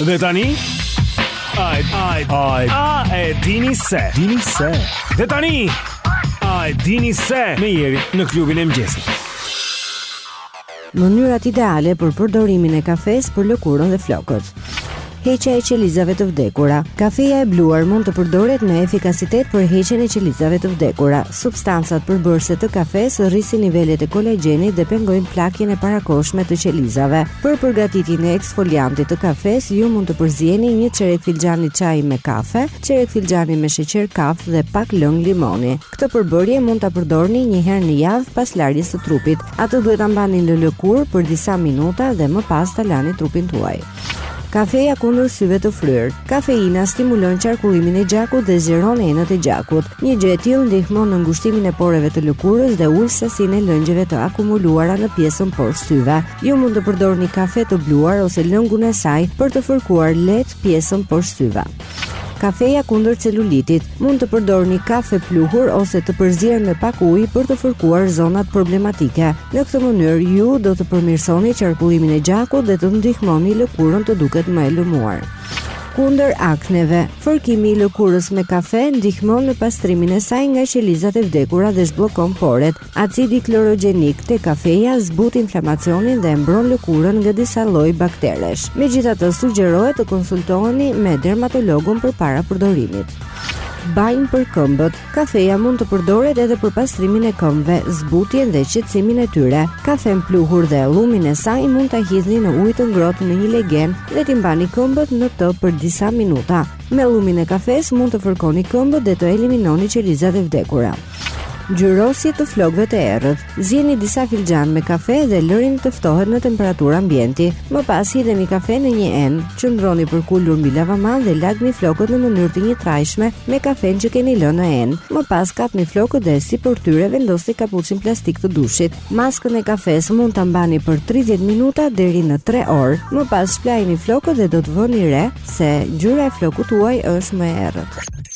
Dhe tani Ai, ai, ai. A e dini se? Dini se. Dhe tani, a e dini se? Me Jerin në klubin e mëngjesit. Mënyrat ideale për përdorimin e kafesë për lëkurën dhe flokët. Heqja e qelizave të vdekura. Kafeja e bluar mund të përdoret me efikasitet për heqjen e qelizave të vdekura. Substancat përbërëse të kafesë rrisin nivelet e kolagjenit dhe pengojnë plakjen e parakohshme të qelizave. Për përgatitjen e eksfoliantit të kafesë, ju mund të përzieni një çerek filxhani çaji me kafe, çerek filxhani me sheqer kaf dhe pak lëng limoni. Këtë përbërje mund ta përdorni një herë në javë pas larjes së trupit. Atë duhet ta mbani në lëkurë për disa minuta dhe më pas ta lani trupin tuaj. Kafeja kundër syve të fryrë. Kafeina stimulon qarkullimin e gjakut dhe zgjeron enët e gjakut. Një gjë e tillë ndihmon në ngushtimin e poreve të lëkurës dhe ul sasinë e lëngjeve të akumuluara në pjesën poshtë syve. Ju mund të përdorni kafe të bluar ose lëngun e saj për të fërkuar lehtë pjesën poshtë syve. Kafeja kundër celulitit, mund të përdorni kafe pluhur ose të përzier me pak ujë për të fërkuar zonat problematike. Në këtë mënyrë ju do të përmirësoni qarkullimin e gjakut dhe të ndihmoni lëkurën të duket më e lëmuar. Kundër akneve, fërkimi i lëkurës me kafe ndihmon në pastrimin e saj nga qelizat e vdekura dhe zhbllokon poret. Acidi klorogjenik te kafeja zbut inflamacionin dhe mbron lëkurën nga disa lloj bakteresh. Megjithatë, sugjerohet të konsultoheni me dermatologun përpara përdorimit. Banjë për këmbët. Kafeja mund të përdoret edhe për pastrimin e këmbëve, zbutjen dhe qetësimin e tyre. Kafenë pluhur dhe llumin e saj mund ta hidhni në ujë të ngrohtë në një legen dhe t'i mbani këmbët në të për disa minuta. Me llumin e kafesë mund të fërkoni këmbët dhe të eliminoni qelizat e vdekura. Ngjyrosje të flokëve të errët. Zieni disa filxhanë me kafe dhe lëreni të ftohet në temperaturë ambienti. Më pas hidheni kafenë në një enë, qëndroni përkulur mbi lavaman dhe lagni flokët në mënyrë të njëtrajtshme me kafenë që keni lënë në enë. Më pas kapni flokët dhe sipër tyre vendosni kapuçin plastik të dushit. Maskën e kafesë mund ta mbani për 30 minuta deri në 3 orë. Më pas shplajini flokët dhe do të vëni re se ngjyra e flokut tuaj është më e errët.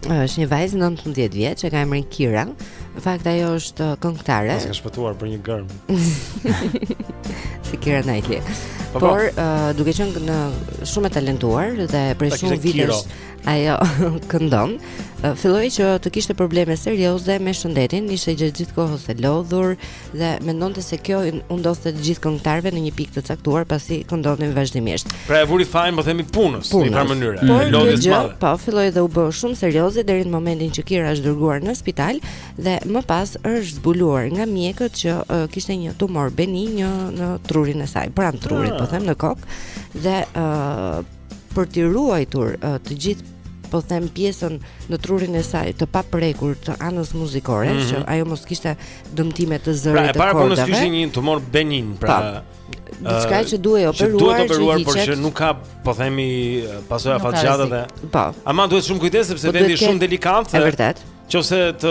Është një vajzë 19 vjeç, e ka emrin Kira. Në fakt ajo është uh, këngëtare. Ka shpëtuar për një gërmë. Si Kira Knightley. Po, po. Por uh, duke qenë shumë e talentuar dhe prej shumë vitesh ajo këndon, uh, filloi që të kishte probleme serioze me shëndetin, ishte gjithë kohës e lodhur, dhe mendonte se kjo u ndodhte të gjithë këngëtarëve në një pikë të caktuar pasi këndonin vazhdimisht. Pra e vuri fajin, po themi punës, punës. në një mënyrë. Mm. Por kjo gjë po filloi dhe u bë shumë serioze deri në momentin që Kira është dërguar në spital dhe më pas është zbuluar nga mjekët që uh, kishte një tumor beninj në trurin e saj, pranë trurit, ah. po themi në kokë dhe uh, për të ruajtur uh, të gjithë po them pjesën në trurin e saj të paprekur të anës muzikore, mm -hmm. që ajo mos kishte dëmtime të zërit pra, të kordave. Pra, e para po nëse kishte një tumor benin, pra... Pa, diçka që duhet operuar, që duhet operuar, por që nuk ka, po themi, pasoja afatgjata dhe... Po. Ama duhet shumë kujdes, sepse po vendi shumë delikat. E vërtetë. Qose të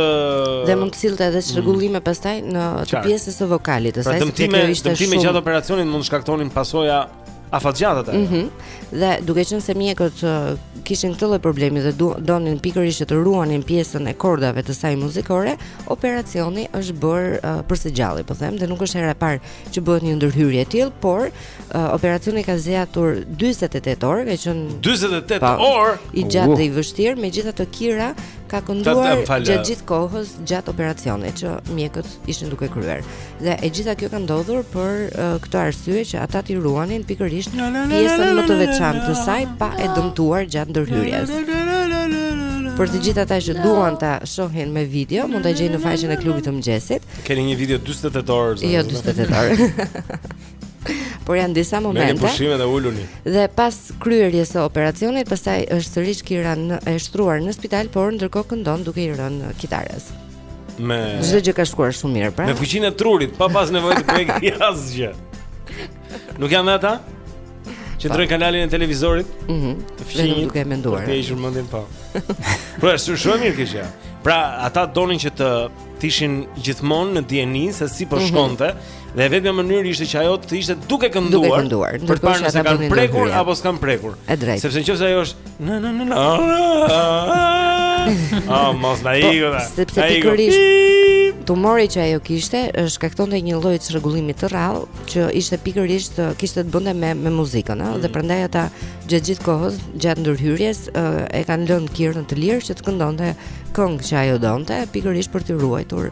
Dhe mund të sillte edhe çrregullime mm. pastaj në të pjesës së vokalit, pra, asaj se kjo ishte shumë. Dëmtime gjatë operacionit mund të shkaktonin pasoja afatgjata tani. Mhm. Mm dhe duke qenë se mjekët uh, kishin këtë lloj problemi dhe donin pikërisht të ruanin pjesën e kordave të saj muzikore, operacioni është bërë uh, për së gjalli, po them, dhe nuk është hera e parë që bëhet një ndërhyrje e tillë, por uh, operacioni ka zgjatur 48 orë, ka qenë 48 pa, po, orë i gjatë uh. dhe i vështirë, megjithatë Kira ka kënduar gjatë gjithë kohës gjatë operacionit që mjekët ishin duke kryer. Dhe e gjitha kjo ka ndodhur për uh, këtë arsye që ata t'i ruanin pikërisht pjesën më të veçantë të saj pa e dëmtuar gjatë ndërhyrjes. Për të gjithë ata që duan ta shohin me video, mund ta gjejnë në faqen e klubit të mëngjesit. Keni një video 48 orë. Jo 48 orë. Por janë disa momente. Merrni pushimet e uluni. Dhe pas kryerjes së operacionit, pastaj është sërish Kira e shtruar në spital, por ndërkohë këndon duke i rënë kitarës. Me Çdo gjë ka shkuar shumë mirë, pra. Me fuqinë e trurit, pa pas nevojë të bëjë asgjë. Nuk janë ata? Që ndërrojnë kanalin e televizorit mm -hmm. Të fqinjit Nuk duke menduar Të hequr mendjen po Pra, është shumë mirë kjo Pra, ata donin që të t'ishin gjithmonë në dijeni Se si po mhm. shkonte mm -hmm. Dhe e vetmja mënyrë ishte që ajo të ishte duke kënduar. Duke kënduar. Për të parë nëse kanë prekur apo s'kanë prekur. Sepse nëse ajo është na na na na. Ah, mos na po, iku. Sepse pikërisht tumori që ajo kishte shkaktonte një lloj çrregullimi të rrallë që ishte pikërisht kishte të bënte me me muzikën, ëh, mm. dhe prandaj ata gjatë gjithë kohës, gjatë ndërhyrjes, e kanë lënë Kirën të lirë që të këndonte këngë që ajo donte, pikërisht për të ruajtur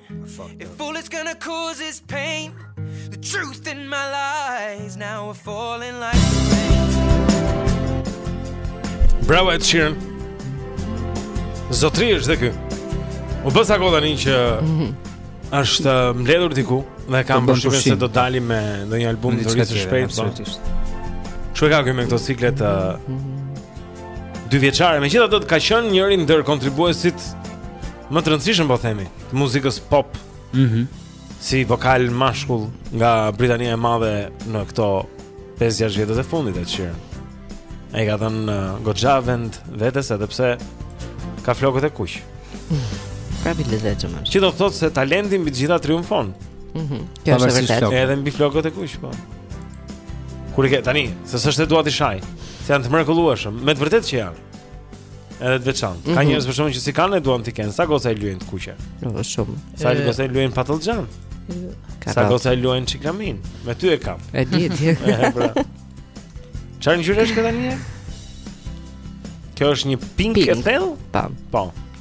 If all it's gonna cause is pain The truth and my lies Now we're falling like Bravo Ed Sheeran Zotëri është dhe ky U bë sa kohë tani që është uh, mbledhur diku Dhe kam përshtypjen se do dali me ndonjë album të ri së shpejti po. Absolutisht Se e ka ky me këto ciklet uh, mhm. Dy vjeçare Megjithatë do të ka qenë njëri ndër kontribuesit Më të rëndësishëm po themi, të muzikës pop. Mhm. Mm si vokal mashkull nga Britania e Madhe në këto 5-6 vjetët e fundit e qirë. E ka dhënë uh, goxha vend vetes edhe pse ka flokët e kuq. Prapë i lezetshëm është. Që do të thotë se talenti mbi të gjitha triumfon. Mhm. Kjo është e vërtetë. Edhe mbi flokët e kuq, po. Kur i ke tani, se s'është se dua t'i shaj. Se janë të mrekullueshëm, me të vërtetë që janë. Edhe të veçantë. Mm -hmm. Ka mhm. njerëz për shkakun që s'i kanë e duan t'i kenë, sa goca e lyejnë të kuqe. Jo, shumë. Sa e... goca e lyejnë patëllxhan. Sa goca e lyejnë çiklamin. Me ty e kam. E di ti. Pra. Çfarë ngjyre është kjo tani? Kjo është një pink, pink. e thellë? Po. Po.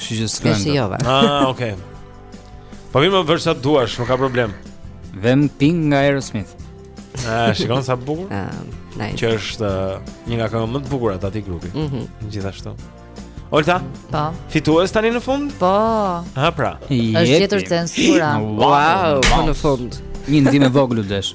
Kështu që s'ka. Është jova. Ah, okay. Po mirë vër ça të duash, nuk ka problem. Vëmë Pink nga Aerosmith. Ah, shikon sa bukur. Ah, nice. Që është uh, një nga këngët më të bukura të atij grupi. Mhm. Mm Gjithashtu. Olta? Po. Fitues tani në fund? Po. Ha pra. Është gjetur censura. Wow, po në fund. Një ndihmë e vogël u desh.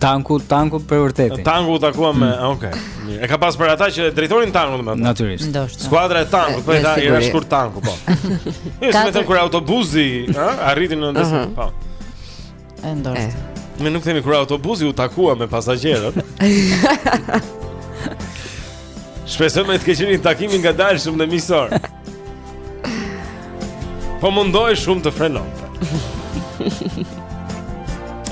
Tanku, tanku për vërtetë. Tanku u takua me, mm. okay. Mirë. E ka pas për ata që drejtonin tankun domethënë. Natyrisht. Skuadra e tankut, po ata i rash kur tanku, po. Ishte kur autobusi, ha, arriti në ndeshje. Po. E ndoshta. Ne nuk themi kur autobusi u takua me pasagjerët. Shpresoj të ketë qenë takim i ngadalshëm dhe miqësor. Po mundohej shumë të frenonte.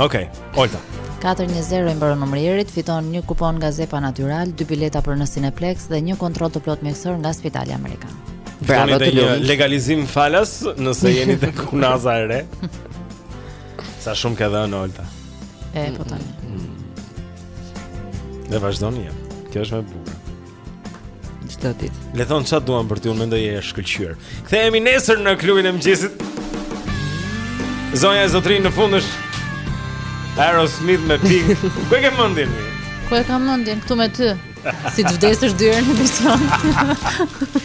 Okej, okay, Olta 4-0 i mbaroi numrerit, fiton një kupon nga Zepa Natural, dy bileta për në Cineplex dhe një kontroll të plotë mjekësor nga Spitali Amerikan. Bravo të lumtë. Legalizim falas nëse jeni tek Unaza e Re. Sa shumë ka dhënë Olta. E, po tani. Mm. Dhe vazhdojmë, kjo është më e bukur. Çdo ditë. Le të thonë çfarë duan për ty, unë mendoj je e shkëlqyer. Kthehemi nesër në klubin e mëngjesit. Zonja e zotërinj në fund është Aerosmith me Pink. Ku e ke mendjen? Ku e kam mendjen këtu me ty? Si të vdesësh dy herë në bisedë.